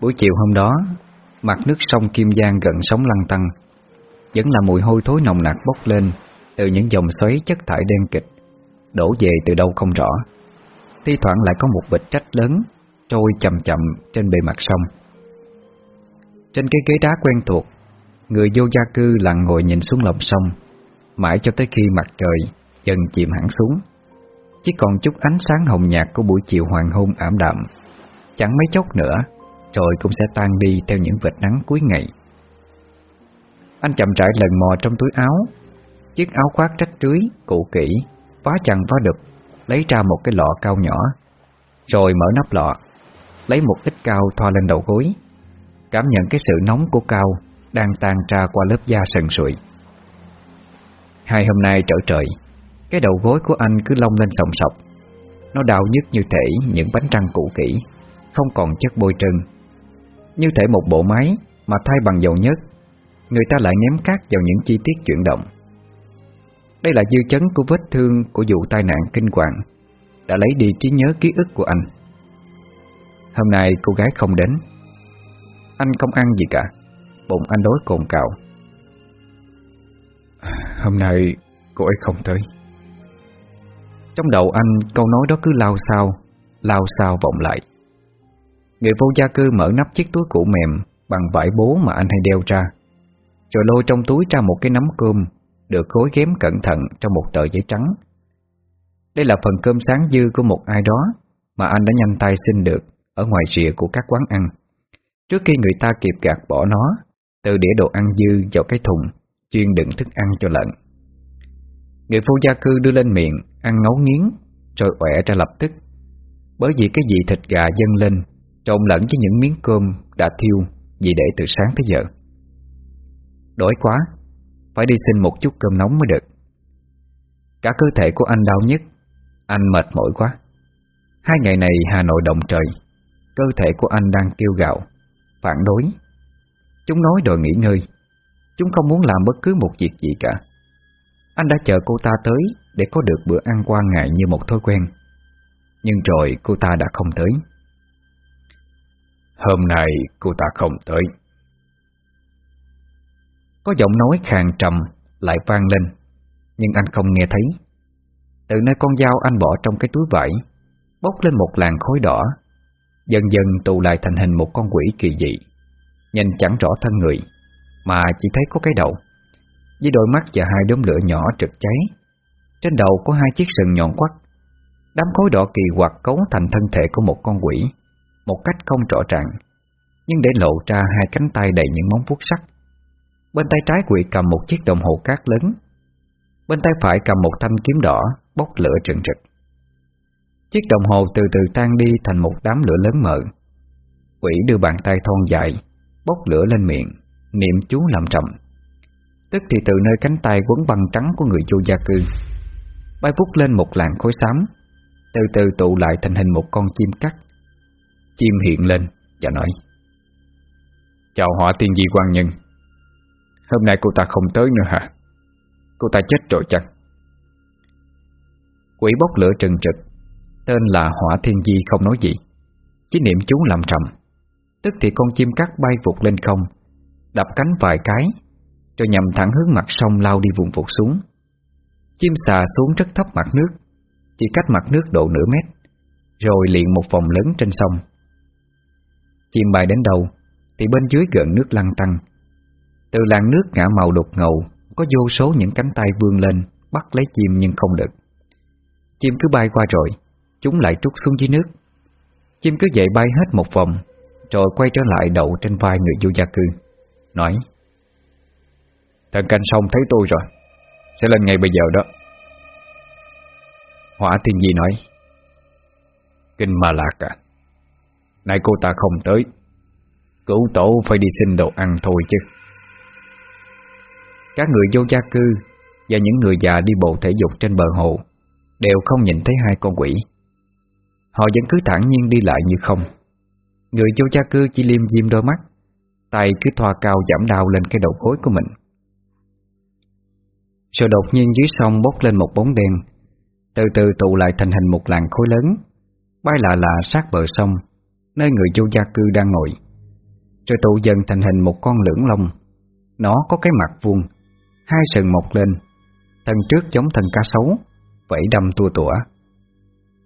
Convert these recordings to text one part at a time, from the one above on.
Buổi chiều hôm đó, Mặt nước sông Kim Giang gần sóng lăn tăng Vẫn là mùi hôi thối nồng nặc bốc lên Từ những dòng xoáy chất thải đen kịch, Đổ về từ đâu không rõ. Thi thoảng lại có một bịch trách lớn Trôi chậm chậm trên bề mặt sông. Trên cái ghế đá quen thuộc, Người vô gia cư lặng ngồi nhìn xuống lòng sông, Mãi cho tới khi mặt trời Dần chìm hẳn xuống. Chỉ còn chút ánh sáng hồng nhạt Của buổi chiều hoàng hôn ảm đạm, Chẳng mấy chốc nữa rồi cũng sẽ tan đi theo những vệt nắng cuối ngày. Anh chậm rãi lần mò trong túi áo. Chiếc áo khoác rách rưới, cũ kỹ Vá chằng vá đực Lấy ra một cái lọ cao nhỏ Rồi mở nắp lọ Lấy một ít cao thoa lên đầu gối. Cảm nhận cái sự nóng của cao Đang tan ra qua lớp da sần sụi Hai hôm nay trở trời Cái đầu gối của anh cứ lông lên sòng sọc. Nó đau nhức như thể những bánh răng cũ kỹ Không còn chất bôi trơn. Như thể một bộ máy Mà thay bằng dầu nhớt. Người ta lại ném cát vào những chi tiết chuyển động. Đây là dư chấn của vết thương Của vụ tai nạn kinh hoàng Đã lấy đi trí nhớ ký ức của anh. Hôm nay cô gái không đến. Anh không ăn gì cả Bụng anh đói cồn cào. Hôm nay cô ấy không tới. Trong đầu anh câu nói đó cứ lao sao Lao sao vọng lại Người vô gia cư mở nắp chiếc túi cũ mềm Bằng vải bố mà anh hay đeo ra Rồi lôi trong túi ra một cái nắm cơm Được khối ghém cẩn thận Trong một tờ giấy trắng Đây là phần cơm sáng dư của một ai đó Mà anh đã nhanh tay xin được Ở ngoài rìa của các quán ăn Trước khi người ta kịp gạt bỏ nó Từ đĩa đồ ăn dư vào cái thùng chuyên đựng thức ăn cho lợn. Người vô gia cư đưa lên miệng, ăn ngấu nghiến, rồi quẹ ra lập tức. Bởi vì cái gì thịt gà dâng lên, trộn lẫn với những miếng cơm đã thiêu vì để từ sáng tới giờ. Đói quá, phải đi xin một chút cơm nóng mới được. Cả cơ thể của anh đau nhất, anh mệt mỏi quá. Hai ngày này Hà Nội động trời, cơ thể của anh đang kêu gạo, phản đối. Chúng nói đòi nghỉ ngơi, Chúng không muốn làm bất cứ một việc gì cả Anh đã chờ cô ta tới Để có được bữa ăn qua ngày như một thói quen Nhưng rồi cô ta đã không tới Hôm nay cô ta không tới. Có giọng nói khàn trầm Lại vang lên, Nhưng anh không nghe thấy. Từ nơi con dao anh bỏ trong cái túi vải, Bốc lên một làn khói đỏ, Dần dần tụ lại thành hình một con quỷ kỳ dị, Nhìn chẳng rõ thân người, mà chỉ thấy có cái đầu. Với đôi mắt và hai đốm lửa nhỏ trực cháy, Trên đầu có hai chiếc sừng nhọn quắt Đám khối đỏ kỳ quặc cấu thành thân thể của một con quỷ. Một cách không rõ ràng. Nhưng để lộ ra hai cánh tay đầy những móng vuốt sắc, Bên tay trái quỷ cầm một chiếc đồng hồ cát lớn, Bên tay phải cầm một thanh kiếm đỏ Bốc lửa trừng rực. Chiếc đồng hồ từ từ tan đi thành một đám lửa lớn mờ. Quỷ đưa bàn tay thon dài, Bốc lửa lên miệng, Niệm chú làm trầm Tức thì từ nơi cánh tay quấn băng trắng của người vô gia cư, Bay bút lên một làn khối xám, Từ từ tụ lại thành hình một con chim cắt. Chim hiện lên, và nói, Chào họ tiên di quan nhân. Hôm nay cô ta không tới nữa hả? Cô ta chết rồi chắc Quỷ bốc lửa trừng trực, Tên là hỏa thiên di không nói gì, Chỉ niệm chú làm trầm. Tức thì con chim cắt bay vụt lên không, Đập cánh vài cái, Rồi nhằm thẳng hướng mặt sông lao đi vùng vụt xuống. Chim xà xuống rất thấp mặt nước, Chỉ cách mặt nước độ nửa mét, Rồi liền một vòng lớn trên sông. Chim bay đến đầu, Thì bên dưới gần nước lăn tăng Từ làn nước ngã màu đột ngầu Có vô số những cánh tay vươn lên Bắt lấy chim nhưng không được. Chim cứ bay qua rồi Chúng lại trút xuống dưới nước. Chim cứ vậy bay hết một vòng Rồi quay trở lại đậu trên vai người vô gia cư Nói Thần canh sông thấy tôi rồi Sẽ lên ngay bây giờ đó. Hỏa thiên di nói Kinh ma lạc à Nay cô ta không tới. Cụ tổ phải đi xin đồ ăn thôi chứ. Các người vô gia cư Và những người già đi bộ thể dục trên bờ hồ Đều không nhìn thấy hai con quỷ. Họ vẫn cứ thẳng nhiên đi lại như không. Người vô gia cư chỉ liêm diêm đôi mắt, Tay cứ thoa cao giảm đau lên cái đầu gối của mình. Rồi đột nhiên dưới sông bốc lên một bóng đen, Từ từ tụ lại thành hình một làn khối lớn, Bay lạ lạ sát bờ sông, Nơi người vô gia cư đang ngồi. Rồi tụ dần thành hình một con lưỡng long Nó có cái mặt vuông, Hai sừng mọc lên, Thân trước giống thân cá sấu, Vẫy đâm tua tủa.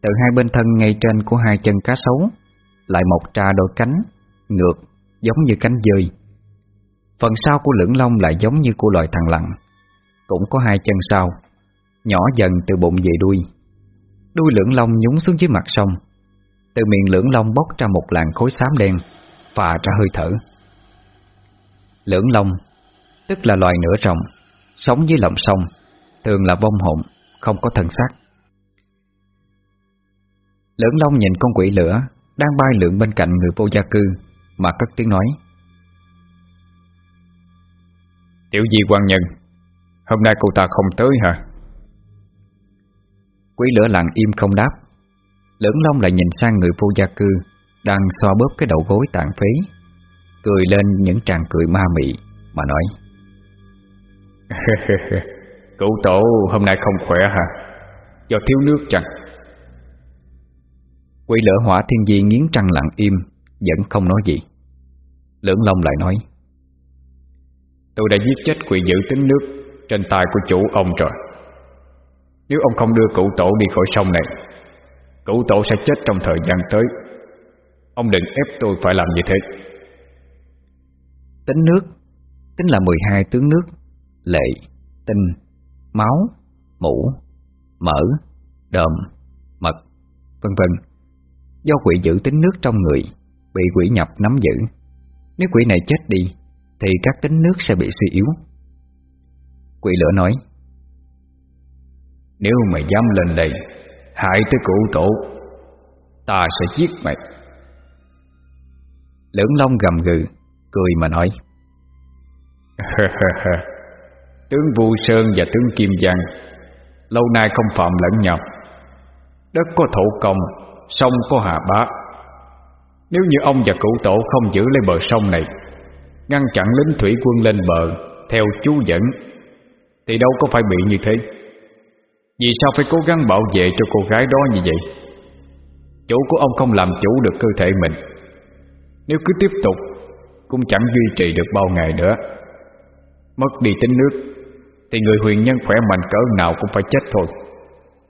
Từ hai bên thân ngay trên của hai chân cá sấu, Lại mọc ra đôi cánh, Ngược, giống như cánh dơi. Phần sau của lưỡng long lại giống như của loài thằng lặng Cũng có hai chân sau, Nhỏ dần từ bụng về đuôi. Đuôi lưỡng long nhúng xuống dưới mặt sông, Từ miệng lưỡng long bốc ra một làn khối xám đen. Phà ra hơi thở. Lưỡng long Tức là loài nửa rồng Sống dưới lòng sông Thường là vong hồn Không có thân xác. Lưỡng long nhìn con quỷ lửa Đang bay lượn bên cạnh người vô gia cư Mà cất tiếng nói. Tiểu di quan nhân Hôm nay cô ta không tới hả? Quỷ lửa lặng im không đáp. Lưỡng long lại nhìn sang người vô gia cư Đang xoa bóp cái đầu gối tàn phế Cười lên những tràng cười ma mị Mà nói. Cụ tổ hôm nay không khỏe hả? Do thiếu nước chẳng Quỷ lửa hỏa thiên di nghiến trăng lặng im Vẫn không nói gì. Lưỡng long lại nói Tôi đã giết chết quỷ giữ tính nước Trên tay của chủ ông rồi. Nếu ông không đưa cụ tổ đi khỏi sông này Cụ tổ sẽ chết trong thời gian tới Ông đừng ép tôi phải làm như thế. Tính nước Tính là 12 tướng nước Lệ, tinh, máu, mũ, mỡ, đờm, mật, vân vân. Do quỷ giữ tính nước trong người Bị quỷ nhập nắm giữ. Nếu quỷ này chết đi Thì các tính nước sẽ bị suy yếu. Quỷ lửa nói Nếu mày dám lên đây Hại tới cụ tổ Ta sẽ giết mày. Lưỡng long gầm gừ, Cười mà nói. Tướng Vu Sơn và tướng Kim Giang, Lâu nay không phạm lẫn nhau. Đất có thổ công, Sông có hà bá. Nếu như ông và cụ tổ không giữ lấy bờ sông này, Ngăn chặn lính thủy quân lên bờ Theo chú dẫn, Thì đâu có phải bị như thế? Vì sao phải cố gắng bảo vệ cho cô gái đó như vậy? Chủ của ông không làm chủ được cơ thể mình. Nếu cứ tiếp tục, Cũng chẳng duy trì được bao ngày nữa. Mất đi tính nước, Thì người huyền nhân khỏe mạnh cỡ nào cũng phải chết thôi.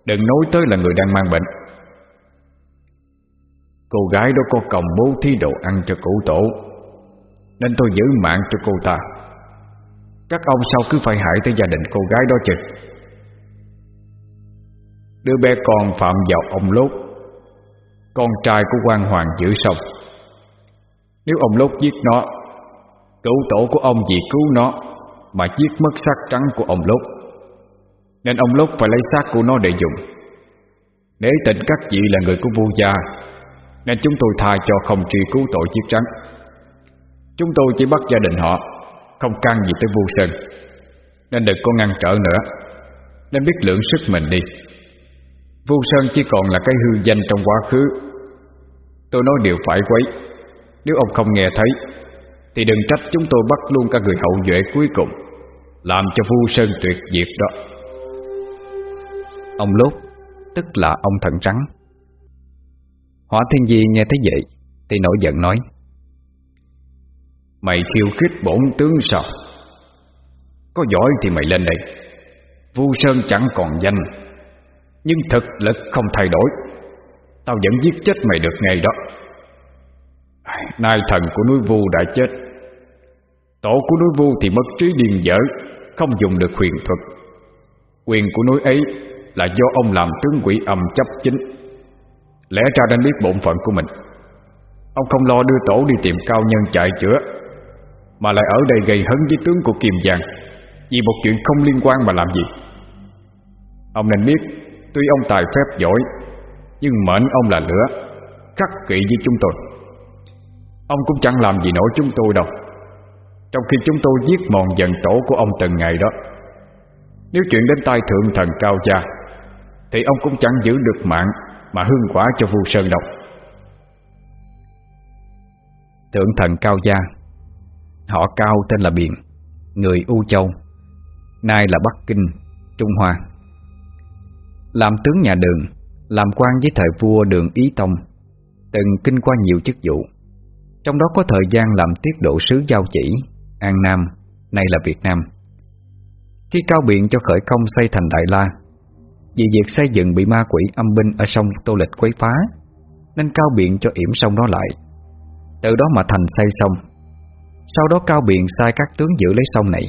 Đừng nói tới là người đang mang bệnh. Cô gái đó có còng bố thí đồ ăn cho cụ tổ, Nên tôi giữ mạng cho cô ta. Các ông sao cứ phải hại tới gia đình cô gái đó chứ? Đứa bé con phạm vào ông lốt, Con trai của quan hoàng giữ xong nếu ông lốt giết nó Cửu tổ của ông vì cứu nó Mà giết mất xác trắng của ông lốt, Nên ông lốt phải lấy xác của nó để dùng. Để tình các vị là người của vua gia, nên chúng tôi tha cho không truy cứu tội giết trắng. Chúng tôi chỉ bắt gia đình họ, Không can gì tới vua sơn, Nên đừng có ngăn trở nữa. Nên biết lượng sức mình đi. Vu Sơn chỉ còn là cái hư danh trong quá khứ. Tôi nói điều phải quấy. Nếu ông không nghe thấy, Thì đừng trách chúng tôi bắt luôn cả người hậu duệ cuối cùng, Làm cho Vu Sơn tuyệt diệt đó. Ông Lốt, Tức là ông thần trắng. Hỏa Thiên Di nghe thấy vậy, Thì nổi giận nói, Mày khiêu khích bổn tướng sao? Có giỏi thì mày lên đây. Vu Sơn chẳng còn danh, Nhưng thực lực không thay đổi. Tao vẫn giết chết mày được ngày đó. Nay thần của núi Vu đã chết. Tổ của núi Vu thì mất trí điên dở, Không dùng được huyền thuật. Quyền của núi ấy Là do ông làm tướng quỷ âm chấp chính. Lẽ ra nên biết bổn phận của mình. Ông không lo đưa tổ đi tìm cao nhân chạy chữa, Mà lại ở đây gây hấn với tướng của Kiềm Giang Vì một chuyện không liên quan mà làm gì. Ông nên biết, Tuy ông tài phép giỏi, Nhưng mệnh ông là lửa, Khắc kỵ với chúng tôi. Ông cũng chẳng làm gì nổi chúng tôi đâu. Trong khi chúng tôi giết mòn dần tổ của ông từng ngày đó Nếu chuyện đến tai thượng thần cao gia Thì ông cũng chẳng giữ được mạng mà hương quả cho vua Sơn độc Thượng thần Cao Gia Họ Cao tên là Biện Người U Châu Nay là Bắc Kinh, Trung Hoa. Làm tướng nhà đường Làm quan với thời vua đường Ý Tông Từng kinh qua nhiều chức vụ. Trong đó có thời gian làm tiết độ sứ giao chỉ An Nam, nay là Việt Nam. Khi cao biện cho khởi công xây thành Đại La Vì việc xây dựng bị ma quỷ âm binh ở sông Tô Lịch quấy phá Nên cao biện cho yểm sông đó lại. Từ đó mà thành xây sông. Sau đó cao biện sai các tướng giữ lấy sông này.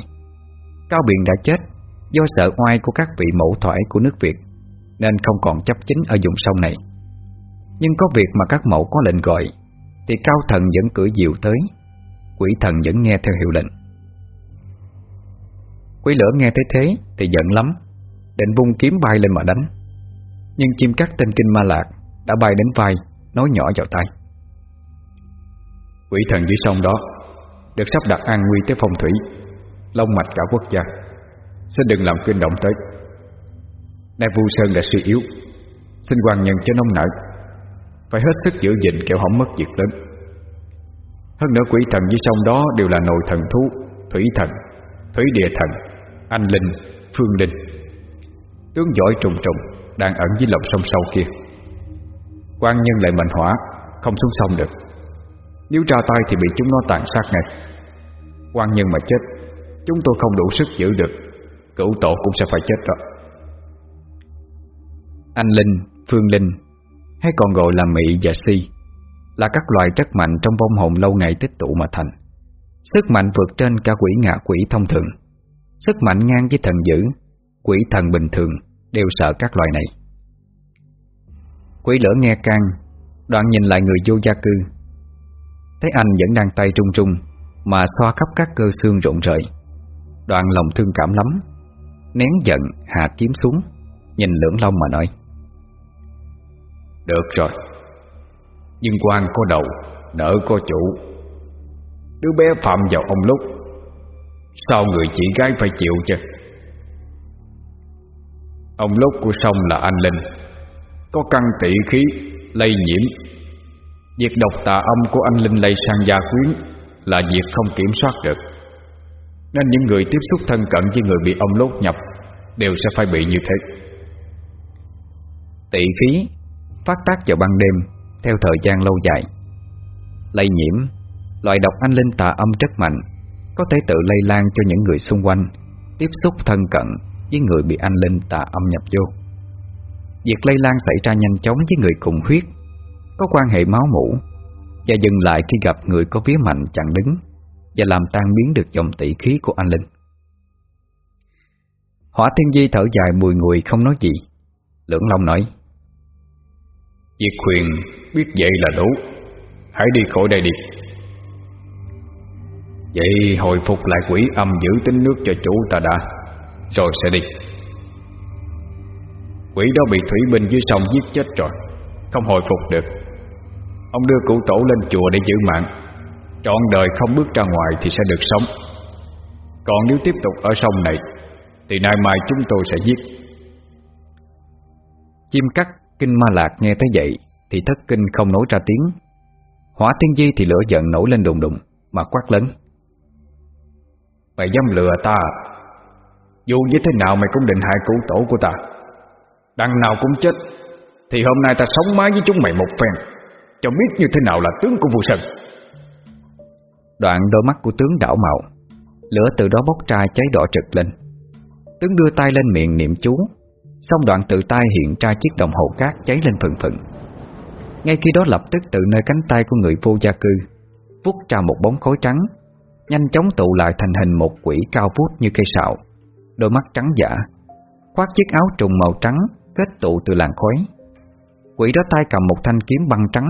Cao biện đã chết Do sợ oai của các vị mẫu thoại của nước Việt Nên không còn chấp chính ở vùng sông này. Nhưng có việc mà các mẫu có lệnh gọi. Thì cao thần vẫn cử diệu tới. Quỷ thần vẫn nghe theo hiệu lệnh. Quỷ lửa nghe thấy thế Thì giận lắm, Định vung kiếm bay lên mà đánh. Nhưng chim cắt tên kinh ma lạc Đã bay đến vai, Nói nhỏ vào tay Quỷ thần dưới sông đó Được sắp đặt an nguy tới phong thủy, Long mạch cả quốc gia. Xin đừng làm kinh động tới. Nay Vu Sơn đã suy yếu, Xin hoàng nhân cho nông nợ. Phải hết sức giữ gìn kẻo hỏng mất việc lớn. Hơn nữa quỷ thần dưới sông đó Đều là nội thần thú Thủy thần, thủy địa thần Anh linh, phương linh Tướng giỏi trùng trùng Đang ẩn dưới lòng sông sâu kia. Quan nhân lại mệnh hỏa Không xuống sông được. Nếu ra tay thì bị chúng nó tàn sát ngay. Quan nhân mà chết Chúng tôi không đủ sức giữ được Cửu tổ cũng sẽ phải chết rồi Anh Linh, Phương Linh hay còn gọi là Mị và Si, Là các loài chất mạnh trong vong hồn lâu ngày tích tụ mà thành. Sức mạnh vượt trên cả quỷ ngạ quỷ thông thường. Sức mạnh ngang với thần dữ, Quỷ thần bình thường Đều sợ các loài này. Quỷ lửa nghe can, Đoạn nhìn lại người vô gia cư. Thấy anh vẫn đang tay trung trung Mà xoa khắp các cơ xương rộn rời. Đoạn lòng thương cảm lắm, Nén giận hạ kiếm xuống, Nhìn lưỡng long mà nói. Được rồi. Nhưng quan có đầu Nợ có chủ. Đứa bé phạm vào ông lúc, Sao người chị gái phải chịu chứ? Ông lúc của sông là anh Linh, Có căn tỷ khí, Lây nhiễm. Việc độc tà âm của anh Linh lây sang gia quyến Là việc không kiểm soát được. Nên những người tiếp xúc thân cận với người bị ông lốt nhập Đều sẽ phải bị như thế. Tỷ khí Phát tác vào ban đêm, Theo thời gian lâu dài Lây nhiễm Loại độc anh linh tà âm rất mạnh, Có thể tự lây lan cho những người xung quanh, Tiếp xúc thân cận Với người bị anh linh tà âm nhập vô Việc lây lan xảy ra nhanh chóng với người cùng huyết Có quan hệ máu mủ, Và dừng lại khi gặp người có vía mạnh chặn đứng và làm tan biến được dòng tỷ khí của anh Linh. Hỏa Thiên Di thở dài mùi ngùi không nói gì. Lưỡng Long nói: Việc khuyên biết vậy là đủ, hãy đi khỏi đây đi. Vậy hồi phục lại quỷ âm giữ tính nước cho chủ ta đã, rồi sẽ đi. Quỷ đó bị thủy binh dưới sông giết chết rồi, không hồi phục được. Ông đưa cụ tổ lên chùa để giữ mạng Trọn đời không bước ra ngoài thì sẽ được sống Còn nếu tiếp tục ở sông này Thì nay mai chúng tôi sẽ giết Chim cắt kinh ma lạc nghe thấy vậy Thì thất kinh không nói ra tiếng. Hỏa Thiên di thì lửa giận nổi lên đùng đùng Mà quát lớn. Mày dám lừa ta? Dù như thế nào mày cũng định hại cụ tổ của ta. Đằng nào cũng chết, Thì hôm nay ta sống mái với chúng mày một phen. Cho biết như thế nào là tướng của vua Sơn. Đoạn đôi mắt của tướng đảo màu, Lửa từ đó bốc ra cháy đỏ trực lên. Tướng đưa tay lên miệng niệm chú. Xong đoạn tự tay hiện ra chiếc đồng hồ cát cháy lên phần phừng. Ngay khi đó lập tức từ nơi cánh tay của người vô gia cư, Vút ra một bóng khối trắng, Nhanh chóng tụ lại thành hình một quỷ cao vút như cây sạo Đôi mắt trắng giả, Khoác chiếc áo trùng màu trắng Kết tụ từ làn khói. Quỷ đó tay cầm một thanh kiếm băng trắng,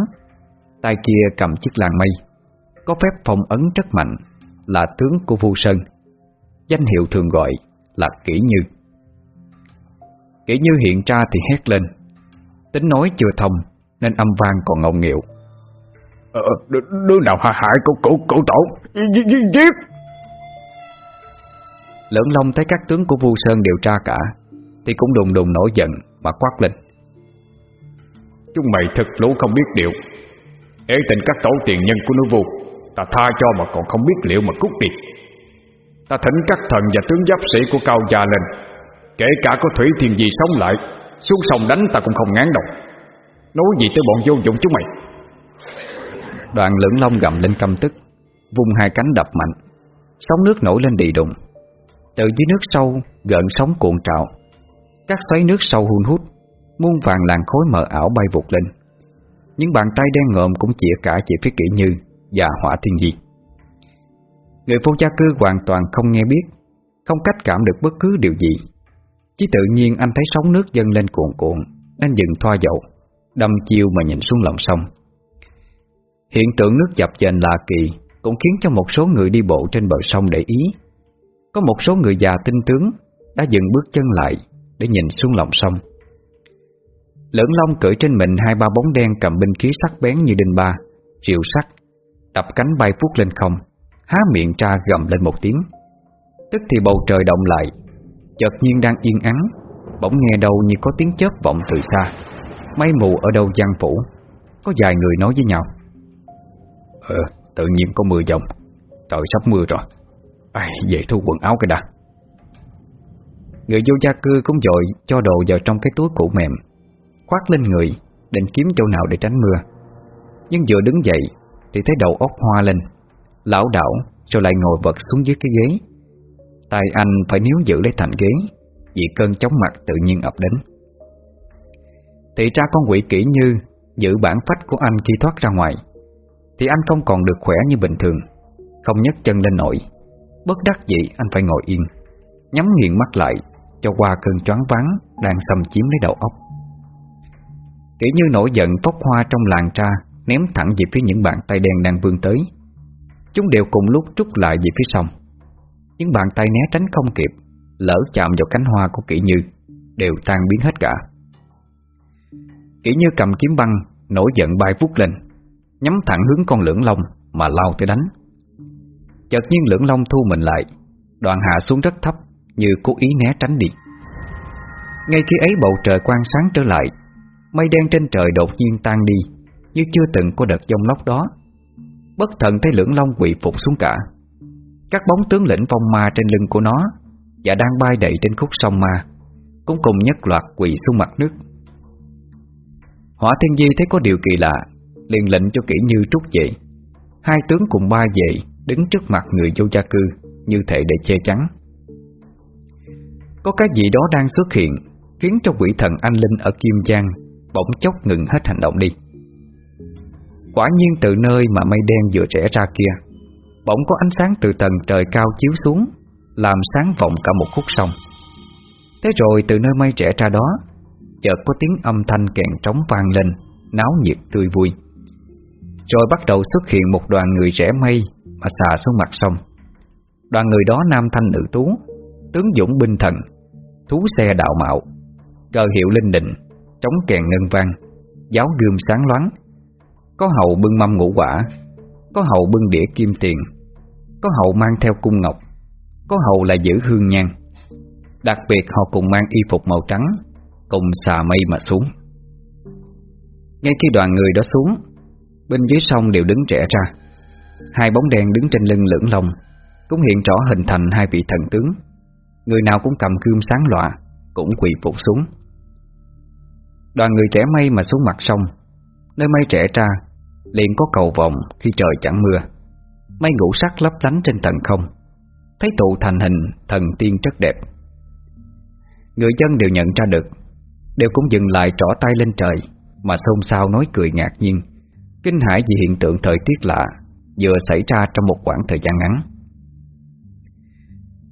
Tay kia cầm chiếc làn mây. Có phép phong ấn rất mạnh, Là tướng của Vu Sơn. Danh hiệu thường gọi là Kỷ Như. Kỷ Như hiện ra thì hét lên. Tính nói chưa thông Nên âm vang còn ngọng nghịu. Ờ, Đứa nào hạ hại của cụ cụ tổ? Giết Lưỡng Long thấy các tướng của Vu Sơn điều tra cả Thì cũng đùng đùng nổi giận Mà quát lên. Chúng mày thật lũ không biết điều. Ế tình các tổ tiền nhân của núi Vu Ta tha cho mà còn không biết liệu mà cút đi. Ta thỉnh các thần và tướng giáp sĩ của cao gia lên Kể cả có thủy thiền gì sống lại, Xuống sông đánh ta cũng không ngán đâu. Nói gì tới bọn vô dụng chúng mày. Đoàn lưỡng long gầm lên căm tức, Vung hai cánh đập mạnh. Sóng nước nổi lên đì đụng Từ dưới nước sâu, gợn sóng cuộn trào. Các xoáy nước sâu hun hút, Muôn vàng làn khối mờ ảo bay vụt lên. Những bàn tay đen ngộm cũng chĩa cả chỉ phía kỹ như Và hỏa thiên di. Người vô gia cư hoàn toàn không nghe biết, Không cách cảm được bất cứ điều gì. Chỉ tự nhiên anh thấy sóng nước dâng lên cuộn cuộn, Nên dừng thoa dậu, Đâm chiêu mà nhìn xuống lòng sông. Hiện tượng nước dập dềnh lạ kỳ Cũng khiến cho một số người đi bộ trên bờ sông để ý. Có một số người già tinh tướng Đã dừng bước chân lại Để nhìn xuống lòng sông. Lưỡng long cưỡi trên mình hai ba bóng đen cầm binh khí sắc bén như đinh ba Triệu sắc Đập cánh bay phút lên không, Há miệng tra gầm lên một tiếng. Tức thì bầu trời động lại Chợt nhiên đang yên ắng. Bỗng nghe đâu như có tiếng chớp vọng từ xa. Mây mù ở đâu giăng phủ? Có vài người nói với nhau. Ờ, tự nhiên có mưa dòng Trời sắp mưa rồi. Ai, về thu quần áo cái đã. Người vô gia cư cũng dội cho đồ vào trong cái túi cũ mềm Khoác lên người Định kiếm chỗ nào để tránh mưa. Nhưng vừa đứng dậy Thì thấy đầu óc hoa lên. Lão đảo rồi lại ngồi vật xuống dưới cái ghế Tay anh phải níu giữ lấy thành ghế, Vì cơn chóng mặt tự nhiên ập đến. Thì ra con quỷ kỹ như Giữ bản phách của anh khi thoát ra ngoài, Thì anh không còn được khỏe như bình thường, Không nhấc chân lên nổi. Bất đắc dĩ, anh phải ngồi yên, Nhắm nghiền mắt lại Cho qua cơn choáng váng Đang xâm chiếm lấy đầu óc. Kỹ như nổi giận phốc hoa trong làng ra, Ném thẳng về phía những bàn tay đen đang vươn tới. Chúng đều cùng lúc trút lại về phía sông những bàn tay né tránh không kịp, Lỡ chạm vào cánh hoa của kỹ như, Đều tan biến hết cả. Kỹ như cầm kiếm băng, Nổi giận bay vút lên, Nhắm thẳng hướng con lưỡng long Mà lao tới đánh. Chợt nhiên lưỡng long thu mình lại, Đoàn hạ xuống rất thấp, Như cố ý né tránh đi. Ngay khi ấy bầu trời quang sáng trở lại, Mây đen trên trời đột nhiên tan đi, Như chưa từng có đợt giông lốc đó. Bất thần thấy lưỡng long quỳ phục xuống cả. Các bóng tướng lĩnh phong ma trên lưng của nó Và đang bay đầy trên khúc sông ma, Cũng cùng nhất loạt quỳ xuống mặt nước. Hỏa Thiên Di thấy có điều kỳ lạ, liền lệnh cho kỹ như trút dậy. Hai tướng cùng ba dậy, Đứng trước mặt người vô gia cư, Như thể để che chắn. Có cái gì đó đang xuất hiện, Khiến cho quỷ thần anh linh ở Kim Giang Bỗng chốc ngừng hết hành động đi. Quả nhiên từ nơi mà mây đen vừa rẽ ra kia Bỗng có ánh sáng từ tầng trời cao chiếu xuống, Làm sáng vọng cả một khúc sông. Thế rồi từ nơi mây trẻ ra đó, Chợt có tiếng âm thanh kèn trống vang lên, Náo nhiệt tươi vui. Rồi bắt đầu xuất hiện một đoàn người rẽ mây Mà xà xuống mặt sông. Đoàn người đó nam thanh nữ tú, Tướng dũng binh thần, Thú xe đạo mạo Cờ hiệu linh định Trống kèn ngân vang, Giáo gươm sáng loáng, có hậu bưng mâm ngũ quả. Có hậu bưng đĩa kim tiền. Có hậu mang theo cung ngọc. Có hậu là giữ hương nhang. Đặc biệt họ cùng mang y phục màu trắng, Cùng xà mây mà xuống. Ngay khi đoàn người đó xuống, Bên dưới sông đều đứng trẻ ra. Hai bóng đen đứng trên lưng lưỡng lông Cũng hiện rõ hình thành hai vị thần tướng. Người nào cũng cầm gươm sáng lọa, Cũng quỳ phục xuống. Đoàn người trẻ mây mà xuống mặt sông. Nơi mây trẻ ra liền có cầu vọng khi trời chẳng mưa. Mây ngũ sắc lấp lánh trên tầng không, Thấy tụ thành hình thần tiên rất đẹp. Người dân đều nhận ra được, Đều cũng dừng lại trỏ tay lên trời, Mà xôn xao nói cười ngạc nhiên. Kinh hãi vì hiện tượng thời tiết lạ Vừa xảy ra trong một khoảng thời gian ngắn.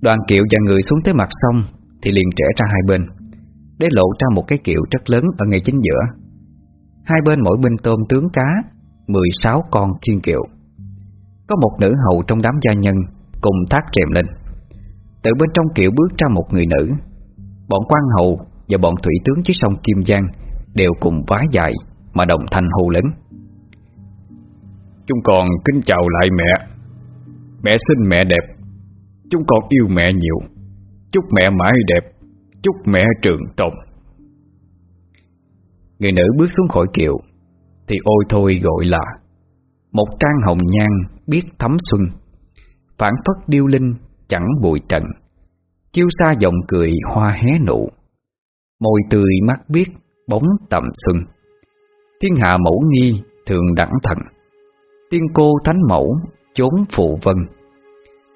Đoàn kiệu và người xuống tới mặt sông Thì liền trẻ ra hai bên, Để lộ ra một cái kiệu rất lớn ở ngay chính giữa. Hai bên mỗi bên tôm tướng cá 16 con thiên kiệu. Có một nữ hầu trong đám gia nhân Cùng thác rèm lên. Từ bên trong kiệu bước ra một người nữ. Bọn quan hầu và bọn thủy tướng dưới sông Kim Giang Đều cùng vái dài Mà đồng thanh hô lớn. Chúng con kính chào lại mẹ. Mẹ xinh mẹ đẹp. Chúng con yêu mẹ nhiều. Chúc mẹ mãi đẹp. Chúc mẹ trường tồn Người nữ bước xuống khỏi kiệu thì ôi thôi gọi là Một trang hồng nhan biết thấm xuân, Phản phất điêu linh chẳng bụi trần, Chiêu xa giọng cười hoa hé nụ, Môi tươi mắt biết bóng tầm xuân. Thiên hạ mẫu nghi thường đẳng thần, Tiên cô thánh mẫu chốn phụ vân.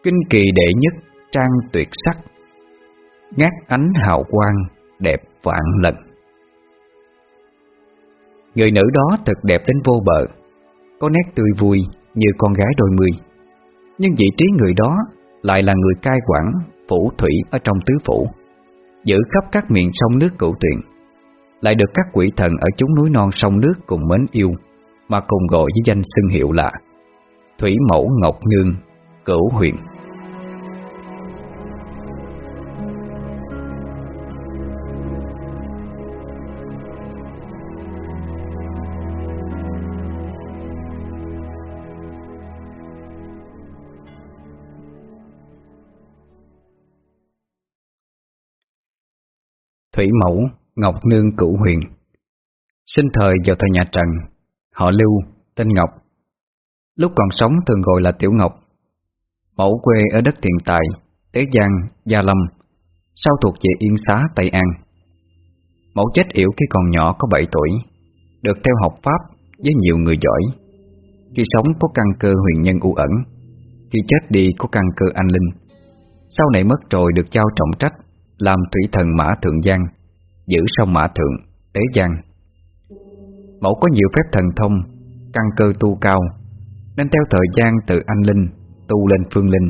Kinh kỳ đệ nhất trang tuyệt sắc, Ngát ánh hào quang đẹp vạn lần. Người nữ đó thật đẹp đến vô bờ. Có nét tươi vui như con gái đôi mươi. Nhưng vị trí người đó lại là người cai quản phủ thủy ở trong tứ phủ. Giữ khắp các miền sông nước cửu tuyển Lại được các quỷ thần ở chúng núi non sông nước cùng mến yêu, Mà cùng gọi với danh xưng hiệu là Thủy Mẫu Ngọc Nương Cửu Huyền. Thủy Mẫu Ngọc Nương Cửu Huyền. Sinh thời vào thời nhà Trần Họ Lưu, tên Ngọc. Lúc còn sống thường gọi là Tiểu Ngọc. Mẫu quê ở đất hiện tại, Tế Giang, Gia Lâm Sau thuộc về Yên Xá, Tây An. Mẫu chết yểu khi còn nhỏ có 7 tuổi Được theo học Pháp với nhiều người giỏi. Khi sống có căn cơ huyền nhân u ẩn Khi chết đi có căn cơ anh linh. Sau này mất rồi được trao trọng trách làm thủy thần Mã Thượng Giang Giữ sông Mã Thượng, Tế Giang. Mẫu có nhiều phép thần thông Căn cơ tu cao Nên theo thời gian từ anh linh Tu lên phương linh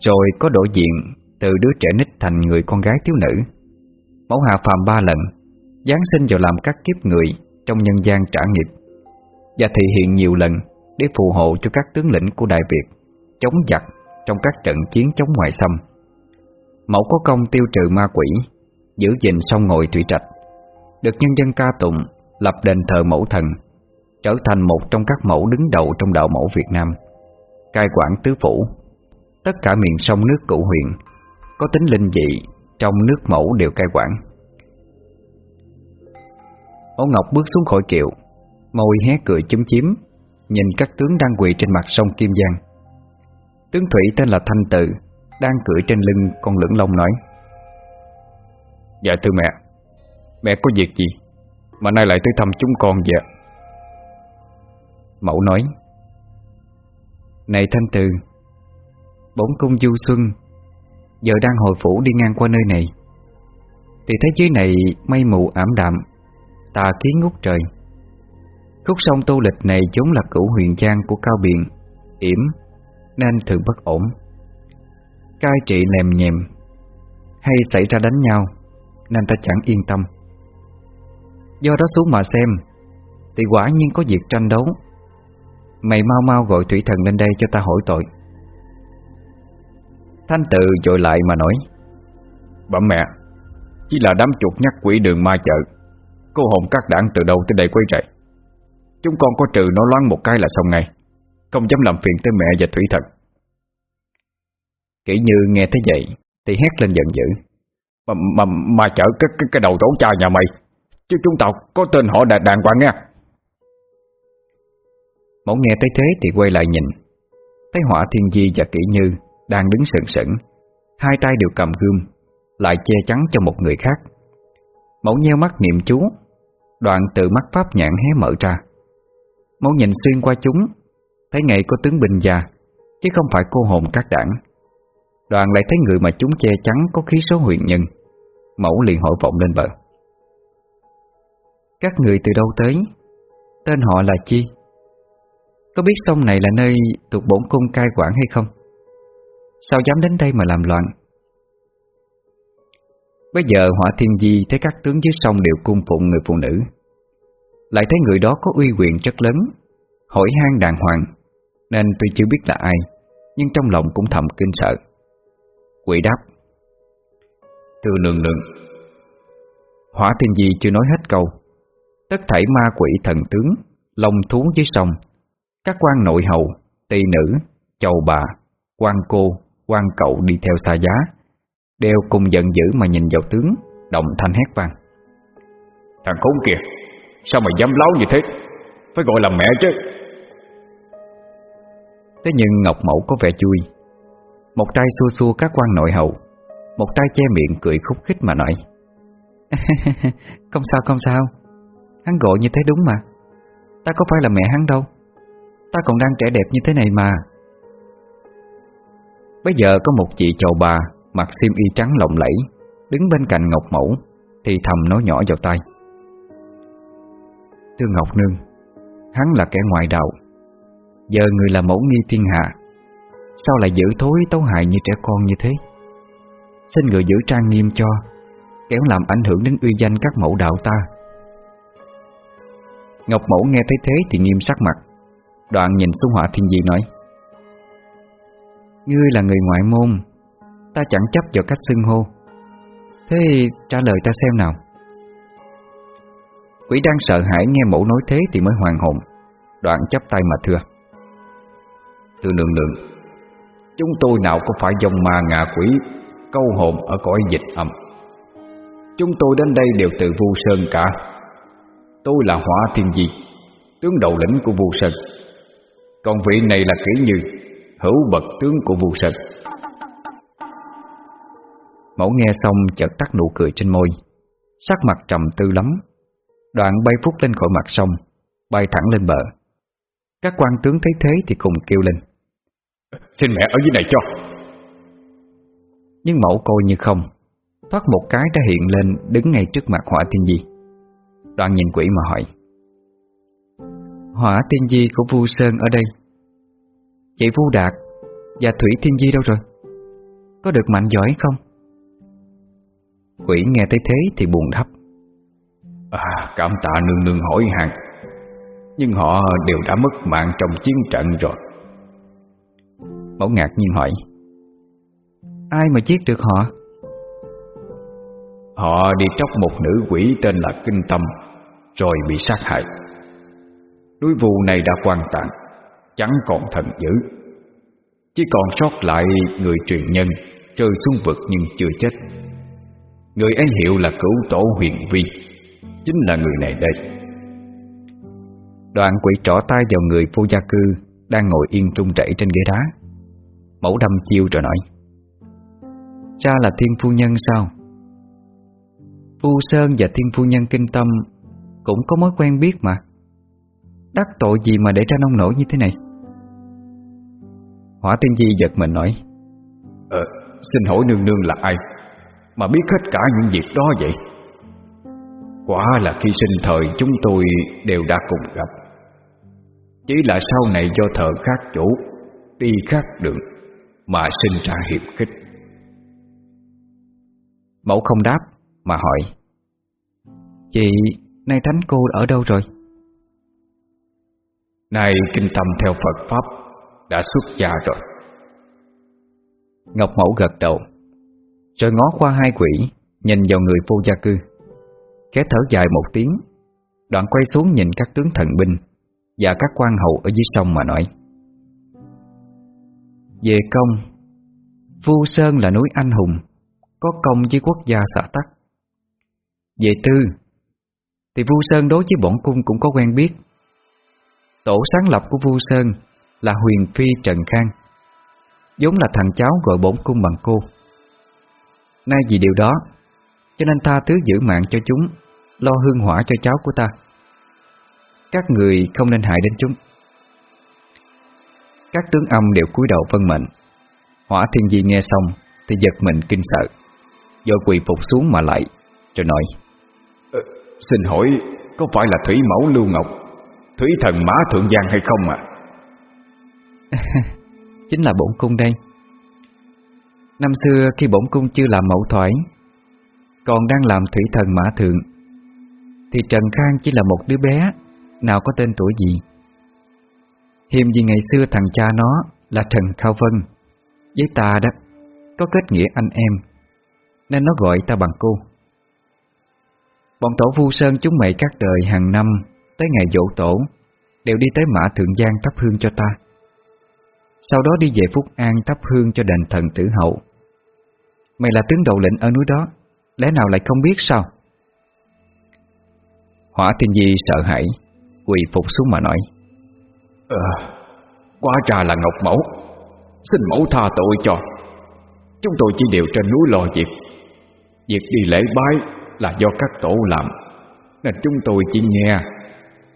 Rồi có đổi diện Từ đứa trẻ nít thành người con gái thiếu nữ. Mẫu hạ phàm ba lần Giáng sinh vào làm các kiếp người Trong nhân gian trả nghiệp Và thị hiện nhiều lần Để phù hộ cho các tướng lĩnh của Đại Việt Chống giặc trong các trận chiến chống ngoại xâm. Mẫu có công tiêu trừ ma quỷ, Giữ gìn sông ngồi thủy trạch, Được nhân dân ca tụng, Lập đền thờ mẫu thần, Trở thành một trong các mẫu đứng đầu Trong đạo mẫu Việt Nam. Cai quản tứ phủ, Tất cả miền sông nước cụ huyện Có tính linh dị, Trong nước mẫu đều cai quản. Ổ Ngọc bước xuống khỏi kiệu, Môi hé cười chúm chím, Nhìn các tướng đang quỳ trên mặt sông Kim Giang. Tướng Thủy tên là Thanh Tự đang cưỡi trên lưng con lưỡng long nói. Dạ thưa mẹ Mẹ có việc gì? Mà nay lại tới thăm chúng con vậy Mẫu nói, Này Thanh Từ, Bổn cung du xuân, Giờ đang hồi phủ đi ngang qua nơi này. Thì thấy dưới này mây mù ảm đạm, Tà khí ngút trời. Khúc sông tu lịch này vốn là cửu huyền trang của Cao Biện, yểm, Nên thường bất ổn. Cai trị lèm nhèm. Hay xảy ra đánh nhau, Nên ta chẳng yên tâm. Do đó xuống mà xem, Thì quả nhiên có việc tranh đấu. Mày mau mau gọi thủy thần lên đây cho ta hỏi tội. Thanh tự dội lại mà nói Bẩm mẹ, Chỉ là đám chuột nhắc quỷ đường ma chợ, Cô hồn các đảng từ đâu tới đây quay rầy? Chúng con có trừ nó loáng một cái là xong ngay, Không dám làm phiền tới mẹ và thủy thần kỷ như nghe thế vậy Thì hét lên giận dữ. Mà, mà, mà chở cái, cái, cái đầu rổ cha nhà mày. Chứ chúng tao có tên họ đàng, đàng hoàng nha Mẫu nghe tới thế thì quay lại nhìn. Thấy hỏa thiên di và kỹ như Đang đứng sừng sững Hai tay đều cầm gươm Lại che chắn cho một người khác. Mẫu nheo mắt niệm chú Đoạn từ mắt pháp nhãn hé mở ra. Mẫu nhìn xuyên qua chúng Thấy ngày có tướng binh già Chứ không phải cô hồn các đảng. Đoàn lại thấy người mà chúng che chắn Có khí số huyền nhân. Mẫu liền hỏi vọng lên bờ Các người từ đâu tới? Tên họ là chi? Có biết sông này là nơi thuộc bổn cung cai quản hay không? Sao dám đến đây mà làm loạn? Bây giờ hỏa thiên di thấy các tướng dưới sông đều cung phụng người phụ nữ. Lại thấy người đó có uy quyền rất lớn. Hỏi hang đàng hoàng, Nên tuy chưa biết là ai, Nhưng trong lòng cũng thầm kinh sợ. Quỷ đáp. Thưa nương nương Hỏa thiên di chưa nói hết câu. Tất thảy ma quỷ thần tướng Long thú dưới sông. Các quan nội hầu, tỳ nữ, chầu bà, quan cô, quan cậu đi theo xa giá Đều cùng giận dữ mà nhìn vào tướng Động thanh hét vang. Thằng khốn kìa Sao mày dám láo như thế? Phải gọi là mẹ chứ. Thế nhưng Ngọc Mẫu có vẻ vui một tay xua xua các quan nội hậu, Một tay che miệng cười khúc khích mà nói. Không sao không sao. Hắn gọi như thế đúng mà. Ta có phải là mẹ hắn đâu? Ta còn đang trẻ đẹp như thế này mà. Bây giờ có một chị chầu bà, Mặc xiêm y trắng lộng lẫy, Đứng bên cạnh Ngọc Mẫu, Thì thầm nói nhỏ vào tay Thưa Ngọc Nương, Hắn là kẻ ngoại đạo, Giờ người là mẫu nghi thiên hạ Sao lại giữ thối tấu hại như trẻ con như thế? Xin người giữ trang nghiêm cho Kéo làm ảnh hưởng đến uy danh các mẫu đạo ta. Ngọc mẫu nghe thấy thế thì nghiêm sắc mặt. Đoạn nhìn xuống họa thiên di nói, Ngươi là người ngoại môn, Ta chẳng chấp vào cách xưng hô. Thế trả lời ta xem nào. Quỷ đang sợ hãi nghe mẫu nói thế thì mới hoàn hồn. Đoạn chấp tay mà thưa từ nương nương Chúng tôi nào có phải dòng ma ngạ quỷ, Câu hồn ở cõi dịch âm Chúng tôi đến đây đều từ Vu Sơn cả. Tôi là Hỏa Thiên Di, Tướng đầu lĩnh của Vu Sơn. Còn vị này là Kỷ Như Hữu bậc tướng của Vu Sơn. Mẫu nghe xong chợt tắt nụ cười trên môi. Sắc mặt trầm tư lắm. Đoạn bay phút lên khỏi mặt sông, Bay thẳng lên bờ. Các quan tướng thấy thế thì cùng kêu lên. Xin mẹ ở dưới này cho. Nhưng mẫu coi như không Thoát một cái đã hiện lên Đứng ngay trước mặt hỏa tiên di. Đoạn nhìn quỷ mà hỏi Hỏa tiên di của Vu Sơn ở đây? Chị Vu Đạt Và Thủy Thiên Di đâu rồi? Có được mạnh giỏi không? Quỷ nghe thấy thế thì buồn đáp À cảm tạ nương nương hỏi hàng. Nhưng họ đều đã mất mạng trong chiến trận rồi Mẫu ngạc nhiên hỏi. Ai mà giết được họ? Họ đi tróc một nữ quỷ tên là Kinh Tâm, Rồi bị sát hại. Núi vù này đã quan tàn, Chẳng còn thần dữ. Chỉ còn sót lại người truyền nhân Rơi xuống vực nhưng chưa chết. Người ấy hiệu là cửu tổ huyền vi, Chính là người này đây. Đoạn quỷ trỏ tay vào người phu gia cư Đang ngồi yên trung rẩy trên ghế đá. Mẫu đâm chiêu rồi nói. Cha là thiên phu nhân sao? Phu Sơn và thiên phu nhân kinh tâm Cũng có mối quen biết mà. Đắc tội gì mà để ra nông nổi như thế này? Hỏa tiên di giật mình nói. Ờ, xin hỏi nương nương là ai Mà biết hết cả những việc đó vậy? Quả là khi sinh thời chúng tôi đều đã cùng gặp. Chỉ là sau này do thợ khác chủ Đi khác đường. Mà sinh ra hiệp khích. Mẫu không đáp Mà hỏi Chị, nay thánh cô ở đâu rồi? Nay kinh tâm theo Phật Pháp Đã xuất gia rồi. Ngọc Mẫu gật đầu Rồi ngó qua hai quỷ Nhìn vào người vô gia cư. Khẽ thở dài một tiếng Đoạn quay xuống nhìn các tướng thần binh Và các quan hậu ở dưới sông mà nói về công Vu Sơn là núi anh hùng, Có công với quốc gia xã tắc. Về tư, Thì Vu Sơn đối với bổn cung cũng có quen biết. Tổ sáng lập của Vu Sơn Là huyền phi Trần Khang, vốn là thằng cháu gọi bổn cung bằng cô. Nay vì điều đó, Cho nên tha thứ giữ mạng cho chúng, Lo hương hỏa cho cháu của ta. Các người không nên hại đến chúng. Các tướng âm đều cúi đầu vân mệnh. Hỏa thiên di nghe xong Thì giật mình kinh sợ. Rồi quỳ phục xuống mà lại Rồi nói ờ, Xin hỏi Có phải là Thủy Mẫu Lưu Ngọc Thủy thần Mã Thượng Giang hay không à Chính là bổn cung đây. Năm xưa khi bổn cung chưa làm mẫu thoại Còn đang làm thủy thần Mã Thượng Thì Trần Khang chỉ là một đứa bé Nào có tên tuổi gì Hiềm gì ngày xưa thằng cha nó Là Trần Khao Vân. Với ta đó, Có kết nghĩa anh em, Nên nó gọi ta bằng cô. Bọn tổ Vu Sơn chúng mày các đời hàng năm Tới ngày dỗ tổ, Đều đi tới Mã Thượng Giang thắp hương cho ta. Sau đó đi về Phúc An thắp hương cho đền thần tử hậu. Mày là tướng đầu lĩnh ở núi đó, Lẽ nào lại không biết sao? Hỏa Thiên Di sợ hãi, Quỳ phục xuống mà nói à, Quá ra là Ngọc Mẫu. Xin mẫu tha tội cho. Chúng tôi chỉ đều trên núi lo việc Việc đi lễ bái Là do các tổ làm Nên chúng tôi chỉ nghe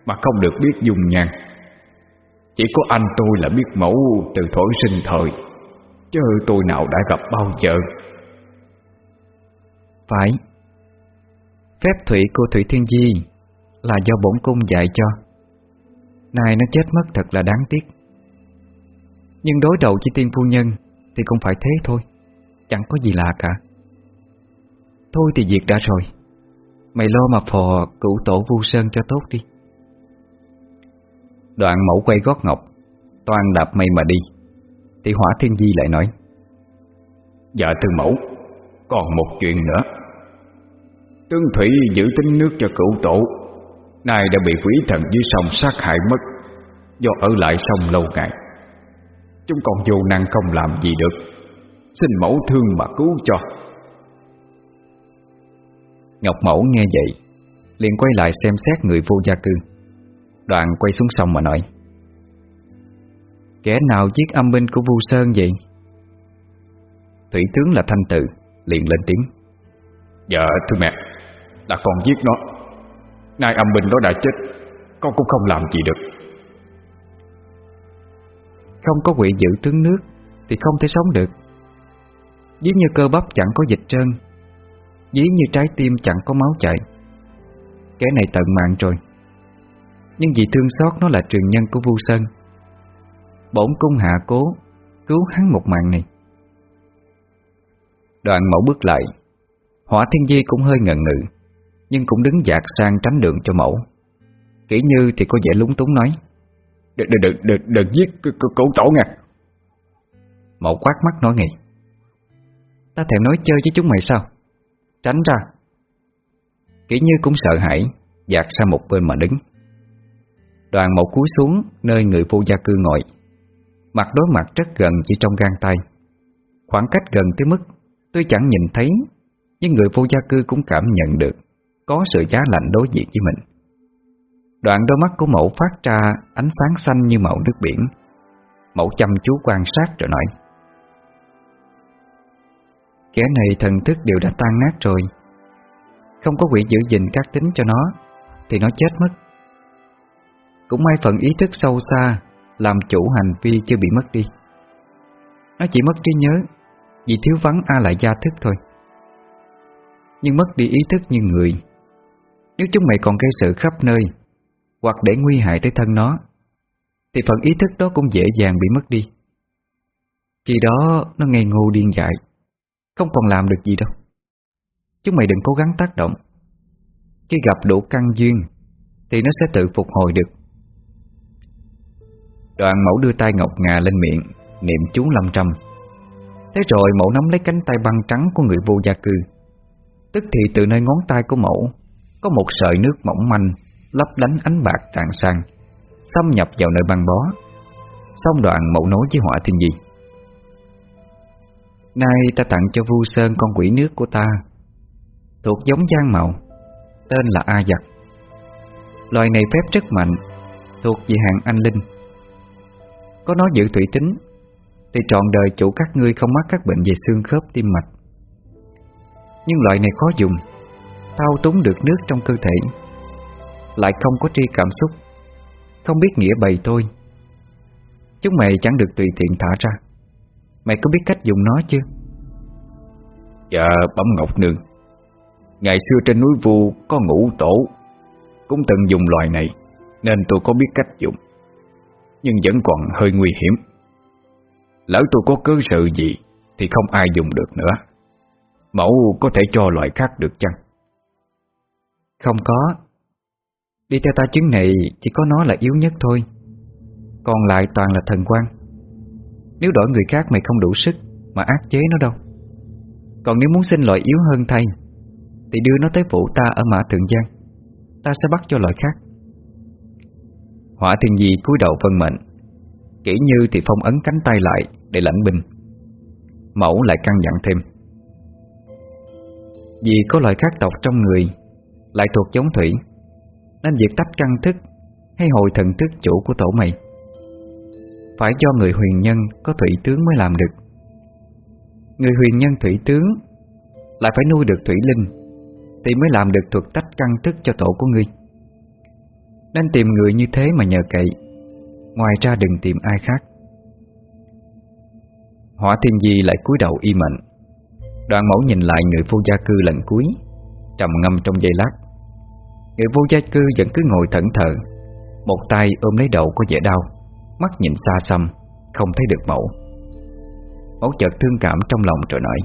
Mà không được biết dùng nhàn Chỉ có anh tôi là biết mẫu từ thổi sinh thời Chứ tôi nào đã gặp bao giờ. Phải. Phép thủy của Thủy Thiên Di Là do bổn cung dạy cho. Này nó chết mất thật là đáng tiếc. Nhưng đối đầu với tiên phu nhân Thì cũng phải thế thôi, Chẳng có gì lạ cả. Thôi thì việc đã rồi. Mày lo mà phò cửu tổ vu sơn cho tốt đi. Đoạn mẫu quay gót ngọc, Toan đạp mây mà đi. Thì hỏa thiên di lại nói Dạ thưa mẫu, Còn một chuyện nữa. Tương Thủy giữ tính nước cho cửu tổ Nay đã bị quỷ thần dưới sông sát hại mất, Do ở lại sông lâu ngày. Chúng còn vô năng không làm gì được, Xin mẫu thương mà cứu cho. Ngọc Mẫu nghe vậy, liền quay lại xem xét người vô gia cư. Đoạn quay xuống sông mà nói, Kẻ nào giết âm binh của Vu Sơn vậy? Thủy tướng là Thanh Tự liền lên tiếng Dạ thưa mẹ, Là con giết nó. Nay âm binh nó đã chết, Con cũng không làm gì được. Không có quỷ giữ tướng nước Thì không thể sống được. Dí như cơ bắp chẳng có dịch trơn dí như trái tim chẳng có máu chảy. Kẻ này tận mạng rồi. Nhưng vì thương xót nó là truyền nhân của Vu Sơn. Bổn cung hạ cố, Cứu hắn một mạng này. Đoạn mẫu bước lại, Hỏa thiên di cũng hơi ngần ngự nhưng cũng đứng dạt sang tránh đường cho mẫu. Kỹ như thì có vẻ lúng túng nói Đừng, đừng, đừng, đừng giết cổ tổ nha Mẫu quát mắt nói ngay Ta thèm nói chơi với chúng mày sao? Tránh ra. Kỹ như cũng sợ hãi Dạt sang một bên mà đứng. Đoàn mẫu cúi xuống Nơi người vô gia cư ngồi. Mặt đối mặt rất gần chỉ trong gan tay. Khoảng cách gần tới mức Tôi chẳng nhìn thấy Nhưng người vô gia cư cũng cảm nhận được. Có sự giá lạnh đối diện với mình. Đoạn đôi mắt của mẫu phát ra Ánh sáng xanh như màu nước biển. Mẫu chăm chú quan sát rồi nói, Kẻ này thần thức đều đã tan nát rồi. Không có quỷ giữ gìn các tính cho nó, Thì nó chết mất. Cũng may phần ý thức sâu xa Làm chủ hành vi chưa bị mất đi. Nó chỉ mất trí nhớ, Vì thiếu vắng A lại gia thức thôi. Nhưng mất đi ý thức như người nếu chúng mày còn gây sự khắp nơi, Hoặc để nguy hại tới thân nó, Thì phần ý thức đó cũng dễ dàng bị mất đi. Khi đó, nó ngây ngô điên dại, Không còn làm được gì đâu. Chúng mày đừng cố gắng tác động. Khi gặp đủ căn duyên, Thì nó sẽ tự phục hồi được. Đoàn mẫu đưa tay ngọc ngà lên miệng, Niệm chú lâm trăm Thế rồi mẫu nắm lấy cánh tay băng trắng của người vô gia cư. Tức thì từ nơi ngón tay của mẫu có một sợi nước mỏng manh Lấp lánh ánh bạc tràn sang, Xâm nhập vào nơi băng bó. Xong đoạn mẫu nối với họa thiên di Nay ta tặng cho Vu Sơn con quỷ nước của ta, Thuộc giống giang màu Tên là A Giặc. Loài này phép rất mạnh, Thuộc về hàng anh linh. Có nó giữ thủy tính, Thì trọn đời chủ các ngươi không mắc các bệnh về xương khớp tim mạch. Nhưng loại này khó dùng Thao túng được nước trong cơ thể. Lại không có tri cảm xúc. Không biết nghĩa bày tôi. Chúng mày chẳng được tùy tiện thả ra. Mày có biết cách dùng nó chưa? Dạ bấm ngọc nương. Ngày xưa trên núi vu có ngũ tổ. Cũng từng dùng loài này, Nên tôi có biết cách dùng. Nhưng vẫn còn hơi nguy hiểm. Lỡ tôi có cơ sự gì, Thì không ai dùng được nữa. Mẫu có thể cho loại khác được chăng? Không có. Đi theo ta chứng này, Chỉ có nó là yếu nhất thôi. Còn lại toàn là thần quan Nếu đổi người khác mày không đủ sức, Mà áp chế nó đâu. Còn nếu muốn xin loại yếu hơn thay, Thì đưa nó tới phủ ta ở Mã Thượng Giang. Ta sẽ bắt cho loại khác. Hỏa thiên di cúi đầu vân mệnh. Kỹ như thì phong ấn cánh tay lại Để lãnh binh Mẫu lại căn dặn thêm. Vì có loại khác tộc trong người lại thuộc giống thủy, Nên việc tách căn thức Hay hồi thần thức chủ của tổ mày Phải do người huyền nhân Có thủy tướng mới làm được. Người huyền nhân thủy tướng Lại phải nuôi được thủy linh Thì mới làm được thuật tách căn thức cho tổ của ngươi. Nên tìm người như thế mà nhờ cậy, Ngoài ra đừng tìm ai khác. Hỏa thiên di lại cúi đầu y mệnh, Đoàn mẫu nhìn lại người vô gia cư lần cuối, Trầm ngâm trong giây lát. Người vô gia cư vẫn cứ ngồi thẫn thờ. Một tay ôm lấy đầu có vẻ đau, Mắt nhìn xa xăm, Không thấy được mẫu. Mẫu chợt thương cảm trong lòng rồi nói.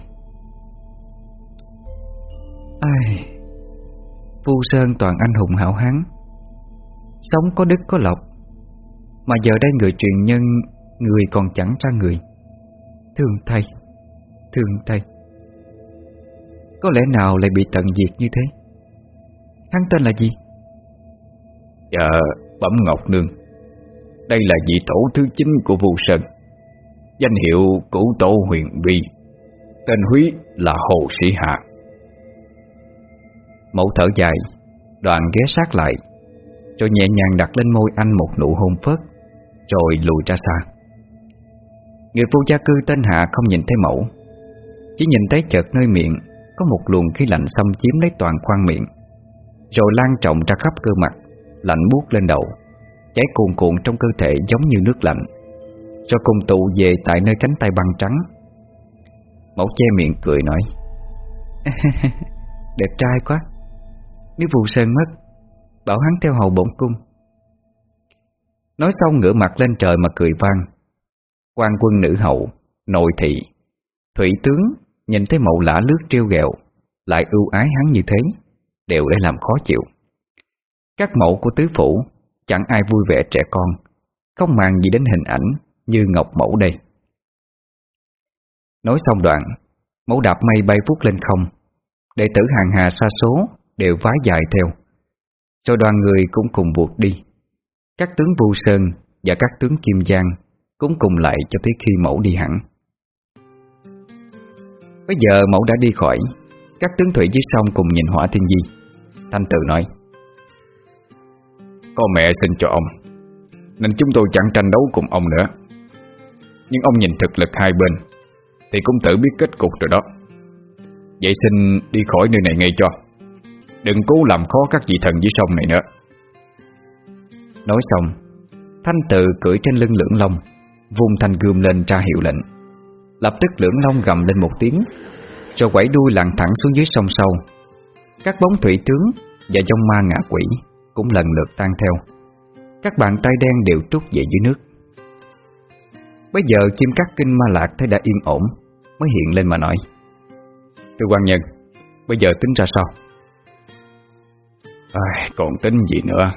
Ai, Vu Sơn toàn anh hùng hảo hán. Sống có đức có lộc, Mà giờ đây người truyền nhân, Người còn chẳng ra người. Thương thầy Thương thầy Có lẽ nào lại bị tận diệt như thế? Hắn tên là gì? Dạ Bẩm Ngọc Nương. Đây là vị tổ thứ chín của Vu Sơn. Danh hiệu cửu tổ huyền vi. Tên Húy là Hồ Sĩ Hạ. Mẫu thở dài, Đoàn ghé sát lại, Rồi nhẹ nhàng đặt lên môi anh một nụ hôn phớt, Rồi lùi ra xa. Người vô gia cư tên Hạ không nhìn thấy mẫu, Chỉ nhìn thấy chợt nơi miệng Có một luồng khí lạnh xâm chiếm lấy toàn khoang miệng. Rồi lan trọng ra khắp cơ mặt, Lạnh buốt lên đầu, Cháy cuồn cuộn trong cơ thể giống như nước lạnh. Rồi cùng tụ về tại nơi cánh tay băng trắng. Mẫu che miệng cười nói, Đẹp trai quá, Nếu vụ sơn mất, Bảo hắn theo hầu bổn cung. Nói xong ngửa mặt lên trời mà cười vang. Quan quân nữ hậu, Nội thị, Thủy tướng nhìn thấy mậu lã lướt trêu ghẹo, Lại ưu ái hắn như thế. Đều để làm khó chịu. Các mẫu của tứ phủ, Chẳng ai vui vẻ trẻ con, Không màng gì đến hình ảnh Như ngọc mẫu đây. Nói xong đoạn, Mẫu đạp mây bay vút lên không, Đệ tử hàng hà xa số Đều vái dài theo, Cho đoàn người cũng cùng buộc đi. Các tướng Vu Sơn Và các tướng Kim Giang Cũng cùng lại cho tới khi mẫu đi hẳn. Bây giờ mẫu đã đi khỏi các tướng thủy dưới sông cùng nhìn hỏa thiên di. Thanh tự nói, Có mẹ xin cho ông, Nên chúng tôi chẳng tranh đấu cùng ông nữa. Nhưng ông nhìn thực lực hai bên, Thì cũng tự biết kết cục rồi đó. Vậy xin đi khỏi nơi này ngay cho. Đừng cố làm khó các vị thần dưới sông này nữa. Nói xong, Thanh tự cưỡi trên lưng lưỡng long vùng thanh gươm lên tra hiệu lệnh. Lập tức lưỡng long gầm lên một tiếng rồi quẩy đuôi lặn thẳng xuống dưới sông sâu. Các bóng thủy tướng Và dông ma ngạ quỷ Cũng lần lượt tan theo. Các bàn tay đen đều trút về dưới nước. Bây giờ chim cắt kinh ma lạc thấy đã yên ổn Mới hiện lên mà nói. Thưa quan nhân Bây giờ tính ra sao? À, Còn tính gì nữa?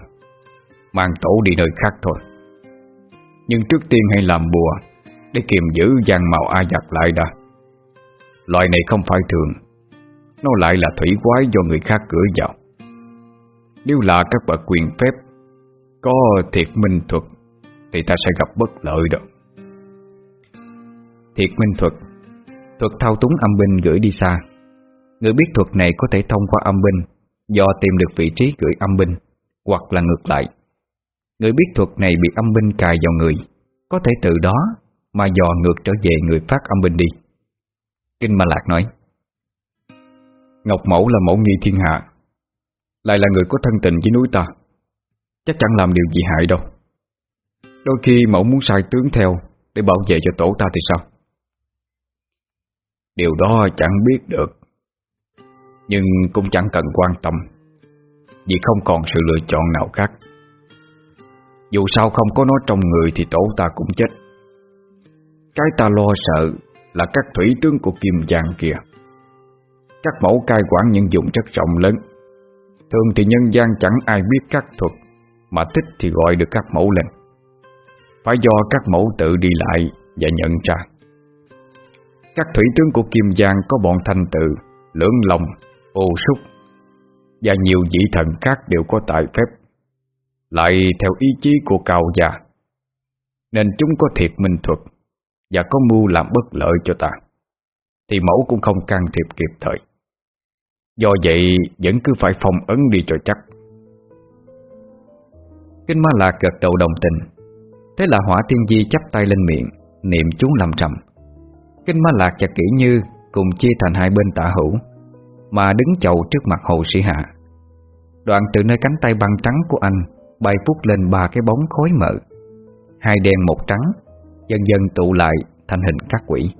Mang tổ đi nơi khác thôi. Nhưng trước tiên hãy làm bùa Để kiềm giữ giang màu A giặc lại đã. Loại này không phải thường. Nó lại là thủy quái do người khác cửa vào. Nếu là các bậc quyền phép, Có thiệt minh thuật, Thì ta sẽ gặp bất lợi đó. Thiệt minh thuật. Thuật thao túng âm binh gửi đi xa. Người biết thuật này có thể thông qua âm binh, Do tìm được vị trí gửi âm binh, Hoặc là ngược lại. Người biết thuật này bị âm binh cài vào người, Có thể từ đó Mà dò ngược trở về người phát âm binh đi. Kinh Ma Lạc nói, Ngọc Mẫu là mẫu nghi thiên hạ, Lại là người có thân tình với núi ta, Chắc chẳng làm điều gì hại đâu. Đôi khi mẫu muốn sai tướng theo Để bảo vệ cho tổ ta thì sao? Điều đó chẳng biết được, Nhưng cũng chẳng cần quan tâm, Vì không còn sự lựa chọn nào khác. Dù sao không có nó trong người Thì tổ ta cũng chết. Cái ta lo sợ là các thủy tướng của Kim Giang kia. Các mẫu cai quản những dụng rất rộng lớn. Thường thì nhân gian chẳng ai biết các thuật Mà thích thì gọi được các mẫu lên Phải do các mẫu tự đi lại Và nhận ra. Các thủy tướng của Kim Giang có bọn thanh tự, lưỡng lòng, ô súc và nhiều vị thần khác đều có tài phép, lại theo ý chí của cao già, nên chúng có thiệt minh thuật và có mưu làm bất lợi cho ta, thì mẫu cũng không can thiệp kịp thời. Do vậy vẫn cứ phải phòng ấn đi cho chắc. Kinh Ma Lạc gật đầu đồng tình, thế là Hỏa Tiên Di chắp tay lên miệng, niệm chú làm trầm. Kinh Ma Lạc và Kỷ Như cùng chia thành hai bên tạ hữu Mà đứng chầu trước mặt Hồ Sĩ Hạ Đoạn từ nơi cánh tay băng trắng của anh Bay phút lên ba cái bóng khối mờ Hai đen một trắng Dần dần tụ lại thành hình các quỷ.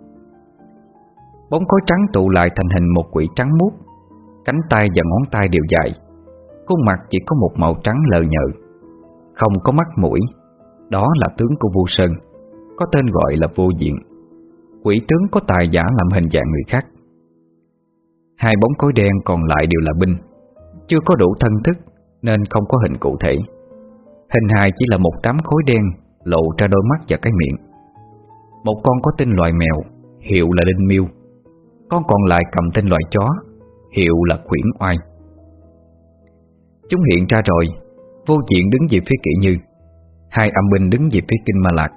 Bóng khối trắng tụ lại thành hình một quỷ trắng muốt. Cánh tay và ngón tay đều dài. Khuôn mặt chỉ có một màu trắng lờ nhợ Không có mắt mũi. Đó là tướng của vua Sơn, Có tên gọi là vô diện. Quỷ tướng có tài giả làm hình dạng người khác. Hai bóng khối đen còn lại đều là binh. Chưa có đủ thân thức, Nên không có hình cụ thể. Hình hài chỉ là một đám khối đen, Lộ ra đôi mắt và cái miệng. Một con có tên loài mèo, Hiệu là Đinh Miêu. Con còn lại cầm tên loài chó, Hiệu là Khuyển Oai. Chúng hiện ra rồi, Vô diện đứng về phía kỹ như, Hai âm binh đứng về phía kinh ma lạc.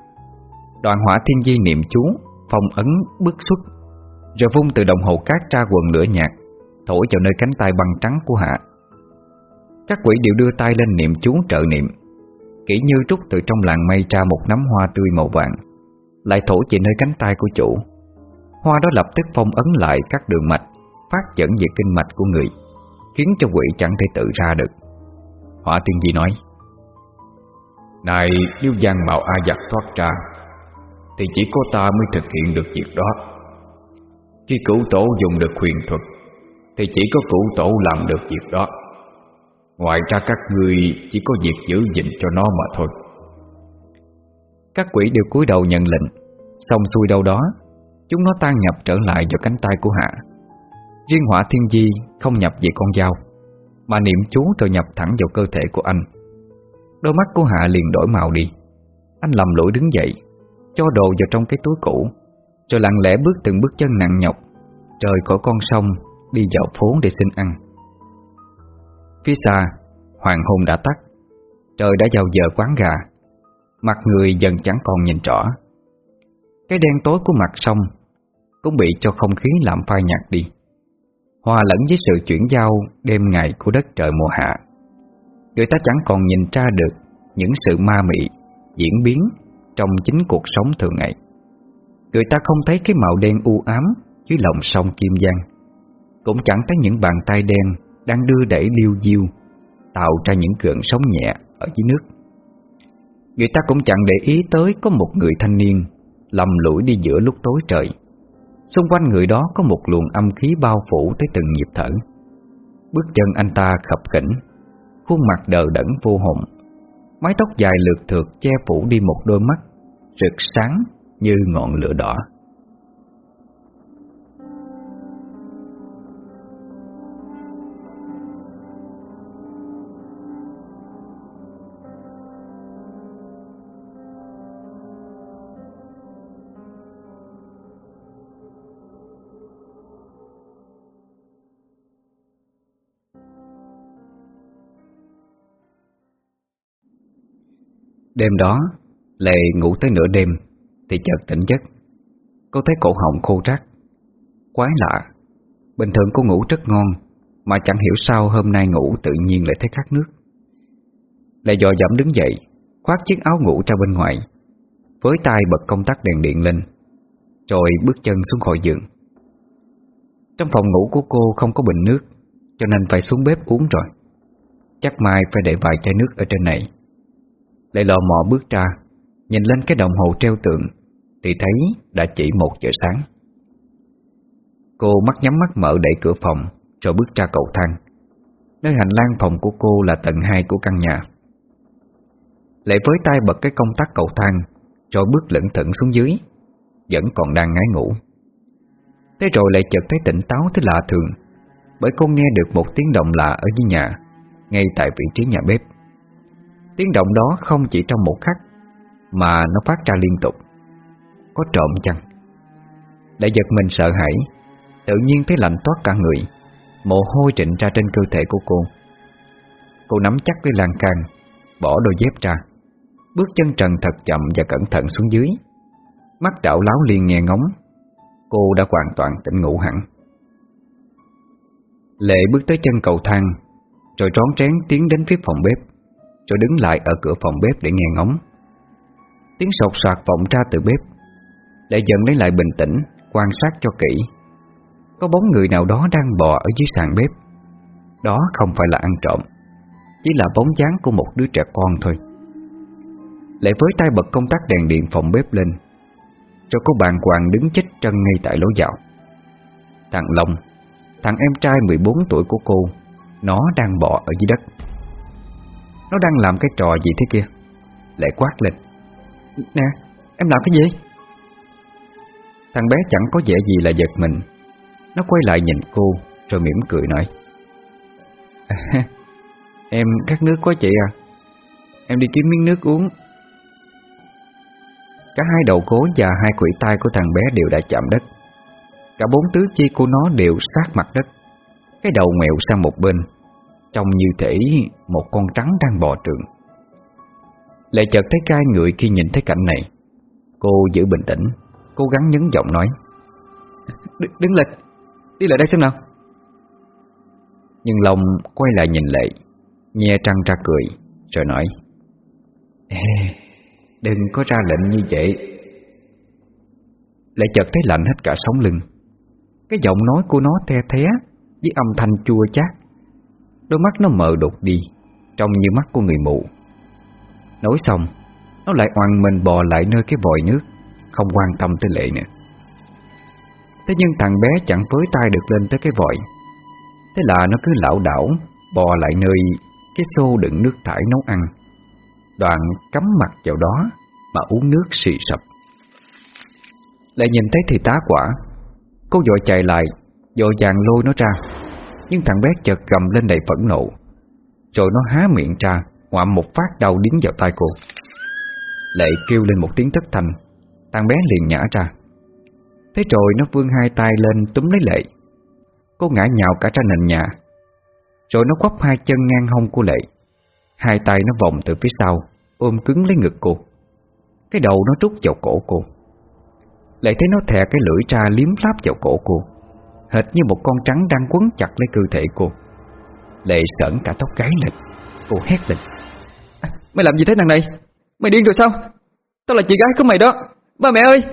Đoàn hỏa thiên di niệm chú, Phong ấn, bức xuất, Rồi vung từ đồng hồ cát ra quần lửa nhạt, Thổi vào nơi cánh tay băng trắng của hạ. Các quỷ đều đưa tay lên niệm chú trợ niệm. Kỹ như trút từ trong làng mây ra một nắm hoa tươi màu vàng. Lại thổi về nơi cánh tay của chủ. Hoa đó lập tức phong ấn lại các đường mạch Phát dẫn về kinh mạch của người Khiến cho quỷ chẳng thể tự ra được. Hỏa tiên di nói Này nếu giang mạo A giặc thoát ra Thì chỉ có ta mới thực hiện được việc đó. Khi cửu tổ dùng được huyền thuật Thì chỉ có cửu tổ làm được việc đó. Ngoài ra các người chỉ có việc giữ gìn cho nó mà thôi. Các quỷ đều cúi đầu nhận lệnh Xong xuôi đâu đó, Chúng nó tan nhập trở lại vào cánh tay của Hạ. Riêng hỏa thiên di không nhập về con dao, Mà niệm chú rồi nhập thẳng vào cơ thể của anh. Đôi mắt của Hạ liền đổi màu đi. Anh lầm lũi đứng dậy, Cho đồ vào trong cái túi cũ, Rồi lặng lẽ bước từng bước chân nặng nhọc Trời khỏi con sông, Đi dạo phố để xin ăn. Phía xa, Hoàng hôn đã tắt, Trời đã vào giờ quán gà, Mặt người dần chẳng còn nhìn rõ. Cái đen tối của mặt sông Cũng bị cho không khí làm phai nhạt đi. Hòa lẫn với sự chuyển giao đêm ngày của đất trời mùa hạ Người ta chẳng còn nhìn ra được những sự ma mị, diễn biến trong chính cuộc sống thường ngày. Người ta không thấy cái màu đen u ám dưới lòng sông Kim Giang Cũng chẳng thấy những bàn tay đen đang đưa đẩy liêu diêu Tạo ra những cơn sóng nhẹ ở dưới nước. Người ta cũng chẳng để ý tới có một người thanh niên lầm lũi đi giữa lúc tối trời. Xung quanh người đó có một luồng âm khí bao phủ tới từng nhịp thở. Bước chân anh ta khập khỉnh, Khuôn mặt đờ đẫn vô hồn. Mái tóc dài lượt thượt che phủ đi một đôi mắt, Rực sáng như ngọn lửa đỏ. Đêm đó, Lệ ngủ tới nửa đêm Thì chợt tỉnh giấc. Cô thấy cổ họng khô rác. Quái lạ Bình thường cô ngủ rất ngon Mà chẳng hiểu sao hôm nay ngủ tự nhiên lại thấy khát nước. Lệ dò dẫm đứng dậy Khoác chiếc áo ngủ ra bên ngoài Với tay bật công tắc đèn điện lên Rồi bước chân xuống khỏi giường. Trong phòng ngủ của cô không có bình nước Cho nên phải xuống bếp uống rồi. Chắc mai phải để vài chai nước ở trên này lại lò mò bước ra, Nhìn lên cái đồng hồ treo tượng, Thì thấy đã chỉ một giờ sáng. Cô mắt nhắm mắt mở đẩy cửa phòng, Rồi bước ra cầu thang. Nơi hành lang phòng của cô là tầng 2 của căn nhà. Lệ với tay bật cái công tắc cầu thang, Rồi bước lững thững xuống dưới, Vẫn còn đang ngái ngủ. Thế rồi lại chợt thấy tỉnh táo thế lạ thường, Bởi cô nghe được một tiếng động lạ ở dưới nhà, Ngay tại vị trí nhà bếp. Tiếng động đó không chỉ trong một khắc, Mà nó phát ra liên tục. Có trộm chăng? Để giật mình sợ hãi, Tự nhiên thấy lạnh toát cả người, Mồ hôi trịnh ra trên cơ thể của cô. Cô nắm chắc lấy lan can, Bỏ đôi dép ra, Bước chân trần thật chậm và cẩn thận xuống dưới. Mắt đảo láo liền nghe ngóng, Cô đã hoàn toàn tỉnh ngủ hẳn. Lệ bước tới chân cầu thang, Rồi trón trén tiến đến phía phòng bếp rồi đứng lại ở cửa phòng bếp để nghe ngóng. Tiếng sột soạt vọng ra từ bếp, Lại dần lấy lại bình tĩnh, Quan sát cho kỹ. Có bóng người nào đó đang bò ở dưới sàn bếp. Đó không phải là ăn trộm, Chỉ là bóng dáng của một đứa trẻ con thôi. Lại với tay bật công tắc đèn điện phòng bếp lên, cho cô bạn hoàng đứng chết chân ngay tại lối vào. Thằng Long, Thằng em trai 14 tuổi của cô, Nó đang bò ở dưới đất. Nó đang làm cái trò gì thế kia? Lại quát lên. Nè, em làm cái gì? Thằng bé chẳng có vẻ gì là giật mình. Nó quay lại nhìn cô, Rồi mỉm cười nói. Em khát nước quá chị à. Em đi kiếm miếng nước uống. Cả hai đầu gối và hai quỷ tay của thằng bé đều đã chạm đất. Cả bốn tứ chi của nó đều sát mặt đất. Cái đầu ngoẹo sang một bên. Trông như thể một con trắng đang bò trường Lệ chợt thấy cai người khi nhìn thấy cảnh này. Cô giữ bình tĩnh Cố gắng nhấn giọng nói. D Đứng lên Đi lại đây xem nào. Nhưng lòng quay lại nhìn Lệ Nhe trăng ra cười Rồi nói. Ê, Đừng có ra lệnh như vậy. Lệ chợt thấy lạnh hết cả sống lưng. Cái giọng nói của nó the thé Với âm thanh chua chát. Đôi mắt nó mờ đột đi Trông như mắt của người mù Nói xong, Nó lại oằn mình bò lại nơi cái vòi nước, Không quan tâm tới lệ nữa. Thế nhưng thằng bé chẳng với tay được lên tới cái vòi. Thế là nó cứ lảo đảo, Bò lại nơi Cái xô đựng nước thải nấu ăn. Đoạn cắm mặt vào đó Mà uống nước xì sập. Lại nhìn thấy thì tá quả, Cô vội chạy lại Vội vàng lôi nó ra. Nhưng thằng bé chợt gầm lên đầy phẫn nộ. Rồi nó há miệng ra, Ngoạm một phát đau điến vào tay cô. Lệ kêu lên một tiếng thất thanh. Thằng bé liền nhả ra. Thế rồi nó vươn hai tay lên túm lấy Lệ. Cô ngã nhào cả ra nền nhà. Rồi nó quắp hai chân ngang hông của Lệ. Hai tay nó vòng từ phía sau, Ôm cứng lấy ngực cô. Cái đầu nó trút vào cổ cô. Lệ thấy nó thè cái lưỡi ra liếm láp vào cổ cô. Hệt như một con trắng đang quấn chặt lấy cơ thể cô. Lệ sởn cả tóc gáy lên. Cô hét lên. À, Mày làm gì thế thằng này? Mày điên rồi sao? Tao là chị gái của mày đó. Ba mẹ ơi!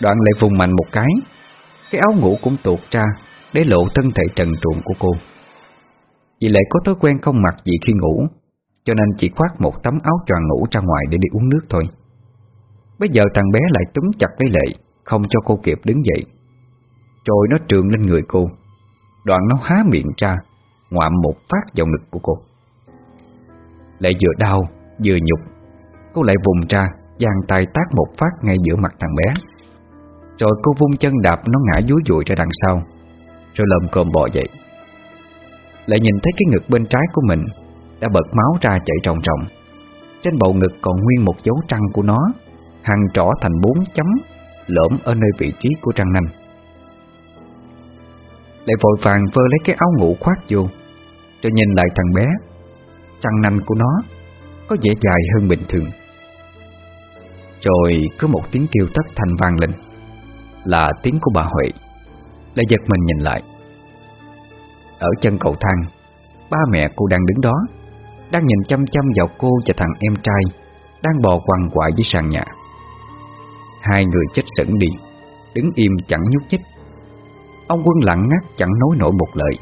Đoạn lệ vùng mạnh một cái. Cái áo ngủ cũng tuột ra Để lộ thân thể trần truồng của cô. Vì lệ có thói quen không mặc gì khi ngủ Cho nên chỉ khoác một tấm áo choàng ngủ ra ngoài để đi uống nước thôi. Bây giờ thằng bé lại túm chặt lấy lệ. Không cho cô kịp đứng dậy. Rồi nó trượng lên người cô. Đoạn nó há miệng ra, Ngoạm một phát vào ngực của cô. Lại vừa đau, Vừa nhục, Cô lại vùng ra, giang tay tác một phát ngay giữa mặt thằng bé. Rồi cô vung chân đạp nó ngã dúi dụi ra đằng sau, Rồi lầm cồm bò dậy. Lại nhìn thấy cái ngực bên trái của mình Đã bật máu ra chảy ròng ròng. Trên bầu ngực còn nguyên một dấu trăng của nó Hàng trỏ thành bốn chấm. Lõm ở nơi vị trí của trăng nanh. Lại vội vàng vơ lấy cái áo ngủ khoác vô Rồi nhìn lại thằng bé. Trăng nanh của nó Có vẻ dài hơn bình thường. Rồi có một tiếng kêu thất thanh vang lên, Là tiếng của bà Huệ. Lại giật mình nhìn lại. Ở chân cầu thang, Ba mẹ cô đang đứng đó, Đang nhìn chăm chăm vào cô và thằng em trai Đang bò quằn quại dưới sàn nhà. Hai người chết sững đi, Đứng im chẳng nhúc nhích. Ông quân lặng ngắt chẳng nói nổi một lời,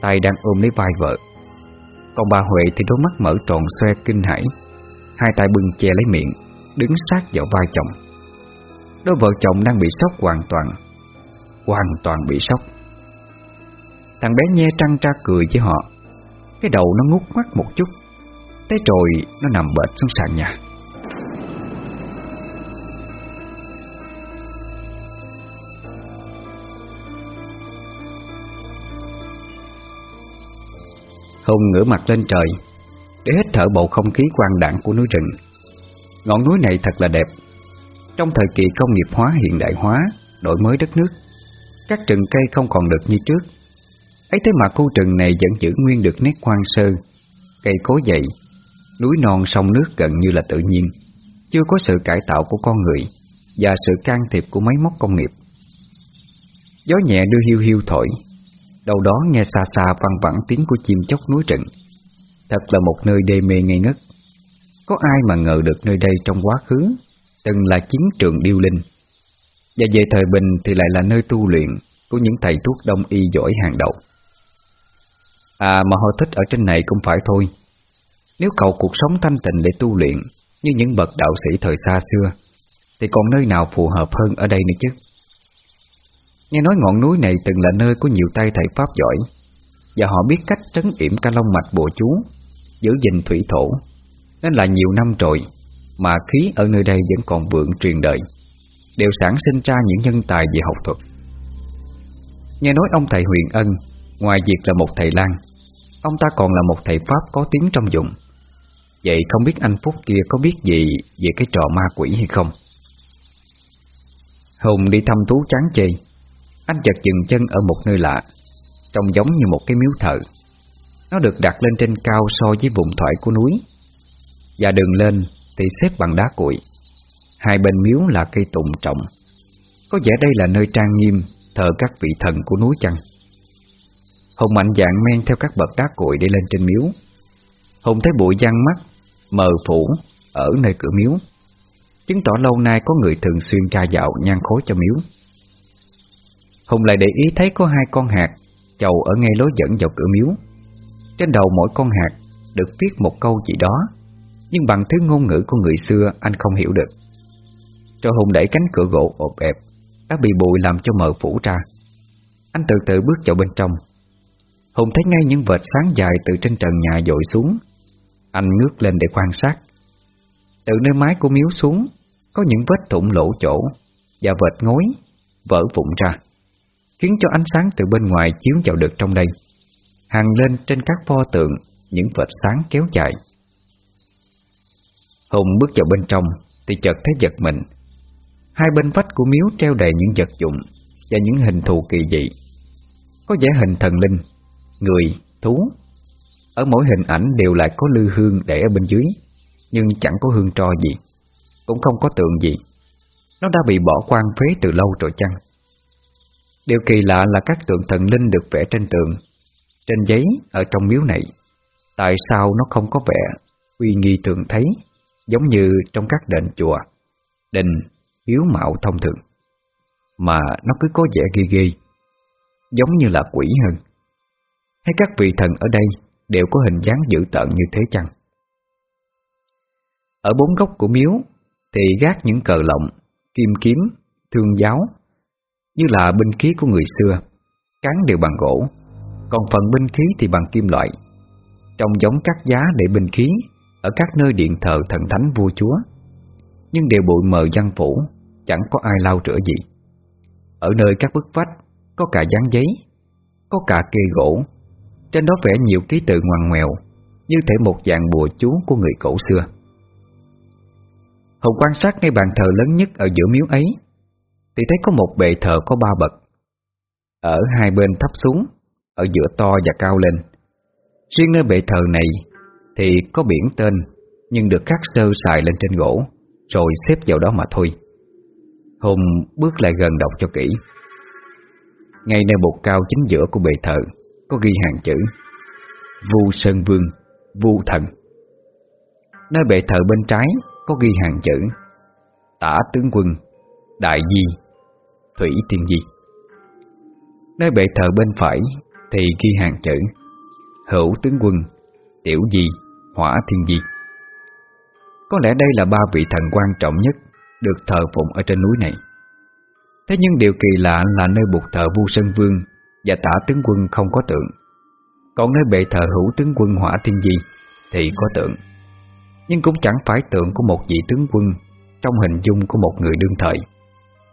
Tay đang ôm lấy vai vợ. Còn bà Huệ thì đôi mắt mở tròn xoe kinh hãi, Hai tay bưng che lấy miệng, Đứng sát vào vai chồng. Đôi vợ chồng đang bị sốc hoàn toàn Hoàn toàn bị sốc. Thằng bé nhe trăng tra cười với họ, Cái đầu nó ngút mắt một chút Thế rồi nó nằm bệt xuống sàn nhà. Hùng ngửa mặt lên trời, Để hít thở bầu không khí quang đảng của núi rừng. Ngọn núi này thật là đẹp. Trong thời kỳ công nghiệp hóa, hiện đại hóa, Đổi mới đất nước, Các rừng cây không còn được như trước. Ấy thế mà khu rừng này vẫn giữ nguyên được nét quang sơ, Cây cối dày, Núi non sông nước gần như là tự nhiên, Chưa có sự cải tạo của con người Và sự can thiệp của máy móc công nghiệp. Gió nhẹ đưa hiu hiu thổi Đâu đó nghe xa xa văng vẳng tiếng của chim chóc núi rừng. Thật là một nơi đê mê ngây ngất. Có ai mà ngờ được nơi đây trong quá khứ Từng là chiến trường điêu linh? Và về thời bình thì lại là nơi tu luyện Của những thầy thuốc đông y giỏi hàng đầu. À mà họ thích ở trên này cũng phải thôi. Nếu cầu cuộc sống thanh tịnh để tu luyện Như những bậc đạo sĩ thời xa xưa, Thì còn nơi nào phù hợp hơn ở đây nữa chứ? Nghe nói ngọn núi này từng là nơi có nhiều tay thầy Pháp giỏi, Và họ biết cách trấn yểm ca long mạch bộ chú, Giữ gìn thủy thổ. Nên là nhiều năm rồi Mà khí ở nơi đây vẫn còn vượng truyền đời, Đều sản sinh ra những nhân tài về học thuật. Nghe nói ông thầy Huyền Ân, Ngoài việc là một thầy lang, Ông ta còn là một thầy Pháp có tiếng trong dụng Vậy không biết anh Phúc kia có biết gì Về cái trò ma quỷ hay không? Hùng đi thăm thú chán chê. Anh chợt dừng chân ở một nơi lạ, Trông giống như một cái miếu thờ. Nó được đặt lên trên cao so với vùng thoại của núi. Và đường lên thì xếp bằng đá cuội. Hai bên miếu là cây tùng trọng. Có vẻ đây là nơi trang nghiêm Thờ các vị thần của núi chăng? Hùng mạnh dạng men theo các bậc đá cuội để lên trên miếu. Hùng thấy bụi giăng mắt, Mờ phủ Ở nơi cửa miếu. Chứng tỏ lâu nay có người thường xuyên tra dạo nhan khối cho miếu. Hùng lại để ý thấy có hai con hạt, Chầu ở ngay lối dẫn vào cửa miếu. Trên đầu mỗi con hạt Được viết một câu gì đó, Nhưng bằng thứ ngôn ngữ của người xưa Anh không hiểu được. Cho Hùng đẩy cánh cửa gỗ ộp ẹp, Đã bị bụi làm cho mờ phủ ra. Anh từ từ bước vào bên trong. Hùng thấy ngay những vệt sáng dài từ trên trần nhà dội xuống. Anh ngước lên để quan sát. Từ nơi mái của miếu xuống, Có những vết thủng lỗ chỗ Và vệt ngối Vỡ vụn ra. Khiến cho ánh sáng từ bên ngoài chiếu vào được trong đây Hằng lên trên các pho tượng Những vệt sáng kéo dài Hùng bước vào bên trong Thì chợt thấy giật mình Hai bên vách của miếu treo đầy những vật dụng Và những hình thù kỳ dị Có vẻ hình thần linh người, thú. Ở mỗi hình ảnh đều lại có lư hương để ở bên dưới, nhưng chẳng có hương tro gì, cũng không có tượng gì. Nó đã bị bỏ quan phế từ lâu rồi chăng? Điều kỳ lạ là các tượng thần linh được vẽ trên tường, trên giấy ở trong miếu này. Tại sao nó không có vẻ uy nghi thường thấy, giống như trong các đền chùa, đình, hiếu mạo thông thường, mà nó cứ có vẻ ghê ghê, giống như là quỷ hơn. Hay các vị thần ở đây đều có hình dáng dữ tợn như thế chăng? Ở bốn góc của miếu thì gác những cờ lọng, kim kiếm, thương giáo, như là binh khí của người xưa, cán đều bằng gỗ, còn phần binh khí thì bằng kim loại. Trông giống các giá để binh khí ở các nơi điện thờ thần thánh vua chúa, nhưng đều bụi mờ văn phủ, chẳng có ai lau rửa gì. Ở nơi các bức vách có cả dán giấy, có cả kê gỗ trên đó vẽ nhiều ký tự ngoằn ngoèo Như thể một dạng bùa chú của người cổ xưa hậu quan sát ngay bàn thờ lớn nhất ở giữa miếu ấy thì thấy có một bệ thờ có ba bậc. Ở hai bên thấp xuống Ở giữa to và cao lên. Riêng nơi bệ thờ này Thì có biển tên Nhưng được khắc sơ xài lên trên gỗ Rồi xếp vào đó mà thôi. Hùng bước lại gần đọc cho kỹ. Ngay nơi bục cao chính giữa của bệ thờ có ghi hàng chữ Vu Sơn Vương, Vu Thần. Nơi bệ thờ bên trái có ghi hàng chữ Tả tướng quân, Đại Di, Thủy Tiên Di. Nơi bệ thờ bên phải thì ghi hàng chữ Hữu tướng quân, Tiểu Di, Hỏa Thiên Di. Có lẽ đây là ba vị thần quan trọng nhất được thờ phụng ở trên núi này. Thế nhưng điều kỳ lạ là nơi bục thờ Vu Sơn Vương và tả tướng quân không có tượng. Còn nơi bệ thờ hữu tướng quân hỏa thiên di Thì có tượng. Nhưng cũng chẳng phải tượng của một vị tướng quân Trong hình dung của một người đương thời.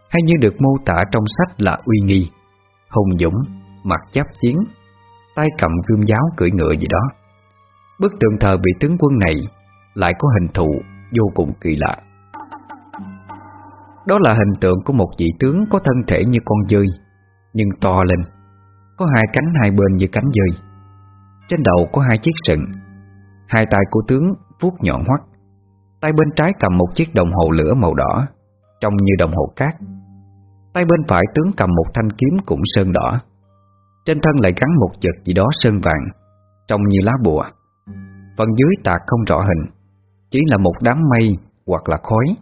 Hay như được mô tả trong sách là uy nghi Hùng dũng, mặt giáp chiến Tay cầm gươm giáo cưỡi ngựa gì đó. Bức tượng thờ vị tướng quân này Lại có hình thù vô cùng kỳ lạ. Đó là hình tượng của một vị tướng có thân thể như con dơi Nhưng to lên có hai cánh hai bên như cánh dơi. Trên đầu có hai chiếc sừng Hai tay của tướng vuốt nhọn hoắt Tay bên trái cầm một chiếc đồng hồ lửa màu đỏ. Trông như đồng hồ cát. Tay bên phải tướng cầm một thanh kiếm cũng sơn đỏ. Trên thân lại gắn một vật gì đó sơn vàng, Trông như lá bùa. Phần dưới tạc không rõ hình, Chỉ là một đám mây hoặc là khói.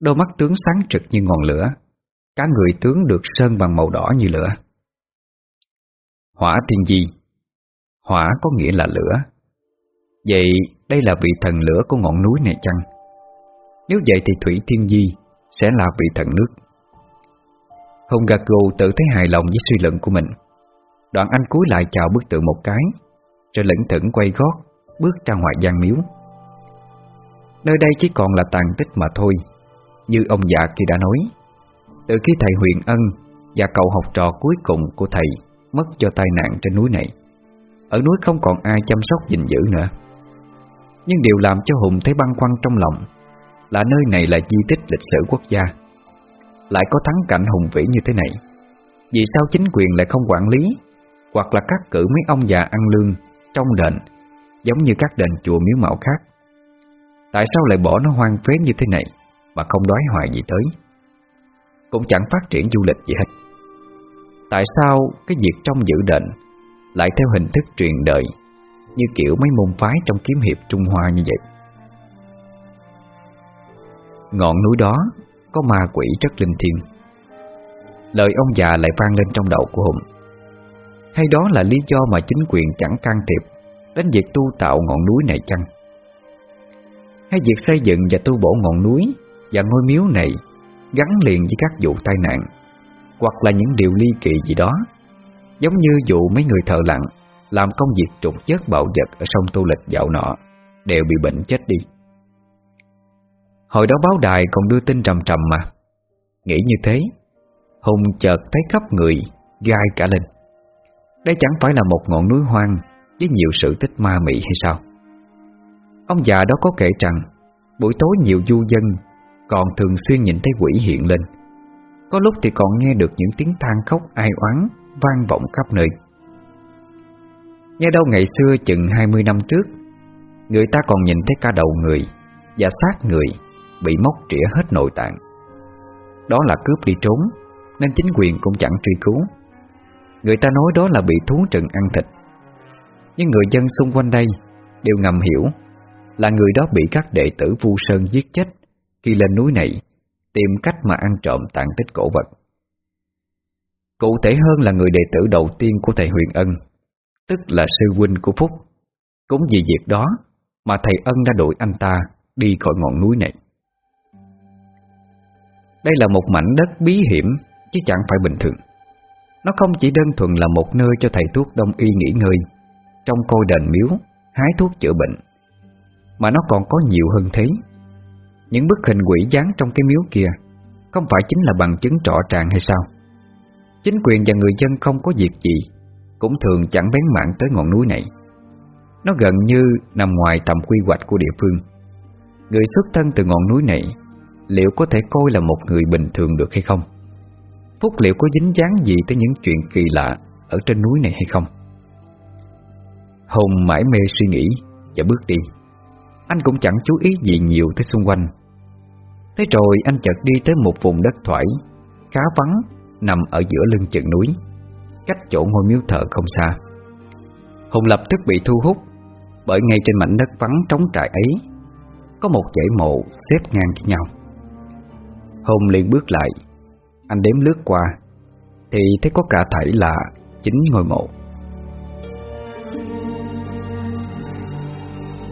Đôi mắt tướng sáng trực như ngọn lửa, Cả người tướng được sơn bằng màu đỏ như lửa. Hỏa thiên di, Hỏa có nghĩa là lửa. Vậy Đây là vị thần lửa của ngọn núi này chăng? Nếu vậy thì Thủy Thiên Di sẽ là vị thần nước. Hùng gật gù tự thấy hài lòng với suy luận của mình. Đoạn anh cúi lại chào bức tượng một cái, Rồi lững thững quay gót, Bước ra ngoài gian miếu. Nơi đây chỉ còn là tàn tích mà thôi, Như ông già kia đã nói. Từ khi thầy Huyền Ân Và cậu học trò cuối cùng của thầy Mất do tai nạn trên núi này, Ở núi không còn ai chăm sóc gìn giữ nữa. Nhưng điều làm cho Hùng thấy băn khoăn trong lòng là nơi này là di tích lịch sử quốc gia. Lại có thắng cảnh hùng vĩ như thế này. Vì sao chính quyền lại không quản lý? Hoặc là cắt cử mấy ông già ăn lương, Trong đền, Giống như các đền chùa miếu mạo khác? Tại sao lại bỏ nó hoang phế như thế này Mà không đói hoài gì tới? Cũng chẳng phát triển du lịch gì hết. Tại sao cái việc trong giữ đền Lại theo hình thức truyền đời, Như kiểu mấy môn phái trong kiếm hiệp Trung Hoa như vậy? Ngọn núi đó Có ma quỷ rất linh thiêng. Lời ông già lại vang lên trong đầu của Hùng. Hay đó là lý do mà chính quyền chẳng can thiệp Đến việc tu tạo ngọn núi này chăng? Hay việc xây dựng và tu bổ ngọn núi Và ngôi miếu này Gắn liền với các vụ tai nạn, Hoặc là những điều ly kỳ gì đó, Giống như vụ mấy người thợ lặng Làm công việc trục vớt bạo vật Ở sông Tu Lịch dạo nọ, Đều bị bệnh chết đi. Hồi đó báo đài còn đưa tin trầm trầm mà. Nghĩ như thế Hùng chợt thấy khắp người, Gai cả lên. Đây chẳng phải là một ngọn núi hoang với nhiều sự tích ma mị hay sao? Ông già đó có kể rằng, Buổi tối nhiều du dân Còn thường xuyên nhìn thấy quỷ hiện lên. Có lúc thì còn nghe được những tiếng than khóc ai oán Vang vọng khắp nơi. Nghe đâu ngày xưa chừng 20 năm trước, Người ta còn nhìn thấy ca đầu người Và xác người Bị móc trĩa hết nội tạng. Đó là cướp đi trốn, Nên chính quyền cũng chẳng truy cứu. Người ta nói đó là bị thú trừng ăn thịt. Nhưng người dân xung quanh đây Đều ngầm hiểu Là người đó bị các đệ tử Vu Sơn giết chết Khi lên núi này Tìm cách mà ăn trộm tàn tích cổ vật. Cụ thể hơn là người đệ tử đầu tiên của thầy Huyền Ân, Tức là sư huynh của Phúc. Cũng vì việc đó Mà thầy Ân đã đuổi anh ta Đi khỏi ngọn núi này. Đây là một mảnh đất bí hiểm, Chứ chẳng phải bình thường. Nó không chỉ đơn thuần là một nơi cho thầy thuốc đông y nghỉ ngơi. Trong côi đền miếu, Hái thuốc chữa bệnh. Mà nó còn có nhiều hơn thế. Những bức hình quỷ dán trong cái miếu kia Không phải chính là bằng chứng rõ ràng hay sao? Chính quyền và người dân không có việc gì, Cũng thường chẳng bén mạng tới ngọn núi này. Nó gần như nằm ngoài tầm quy hoạch của địa phương. Người xuất thân từ ngọn núi này Liệu có thể coi là một người bình thường được hay không? Phúc liệu có dính dáng gì tới những chuyện kỳ lạ Ở trên núi này hay không? Hùng mãi mê suy nghĩ Và bước đi Anh cũng chẳng chú ý gì nhiều tới xung quanh Thế rồi anh chợt đi tới một vùng đất thoải, Khá vắng, Nằm ở giữa lưng chừng núi, Cách chỗ ngôi miếu thờ không xa Hùng lập tức bị thu hút, Bởi ngay trên mảnh đất vắng trống trại ấy, Có một dãy mộ xếp ngang với nhau không liền bước lại. Anh đếm lướt qua, Thì thấy có cả thảy là Chính ngôi mộ.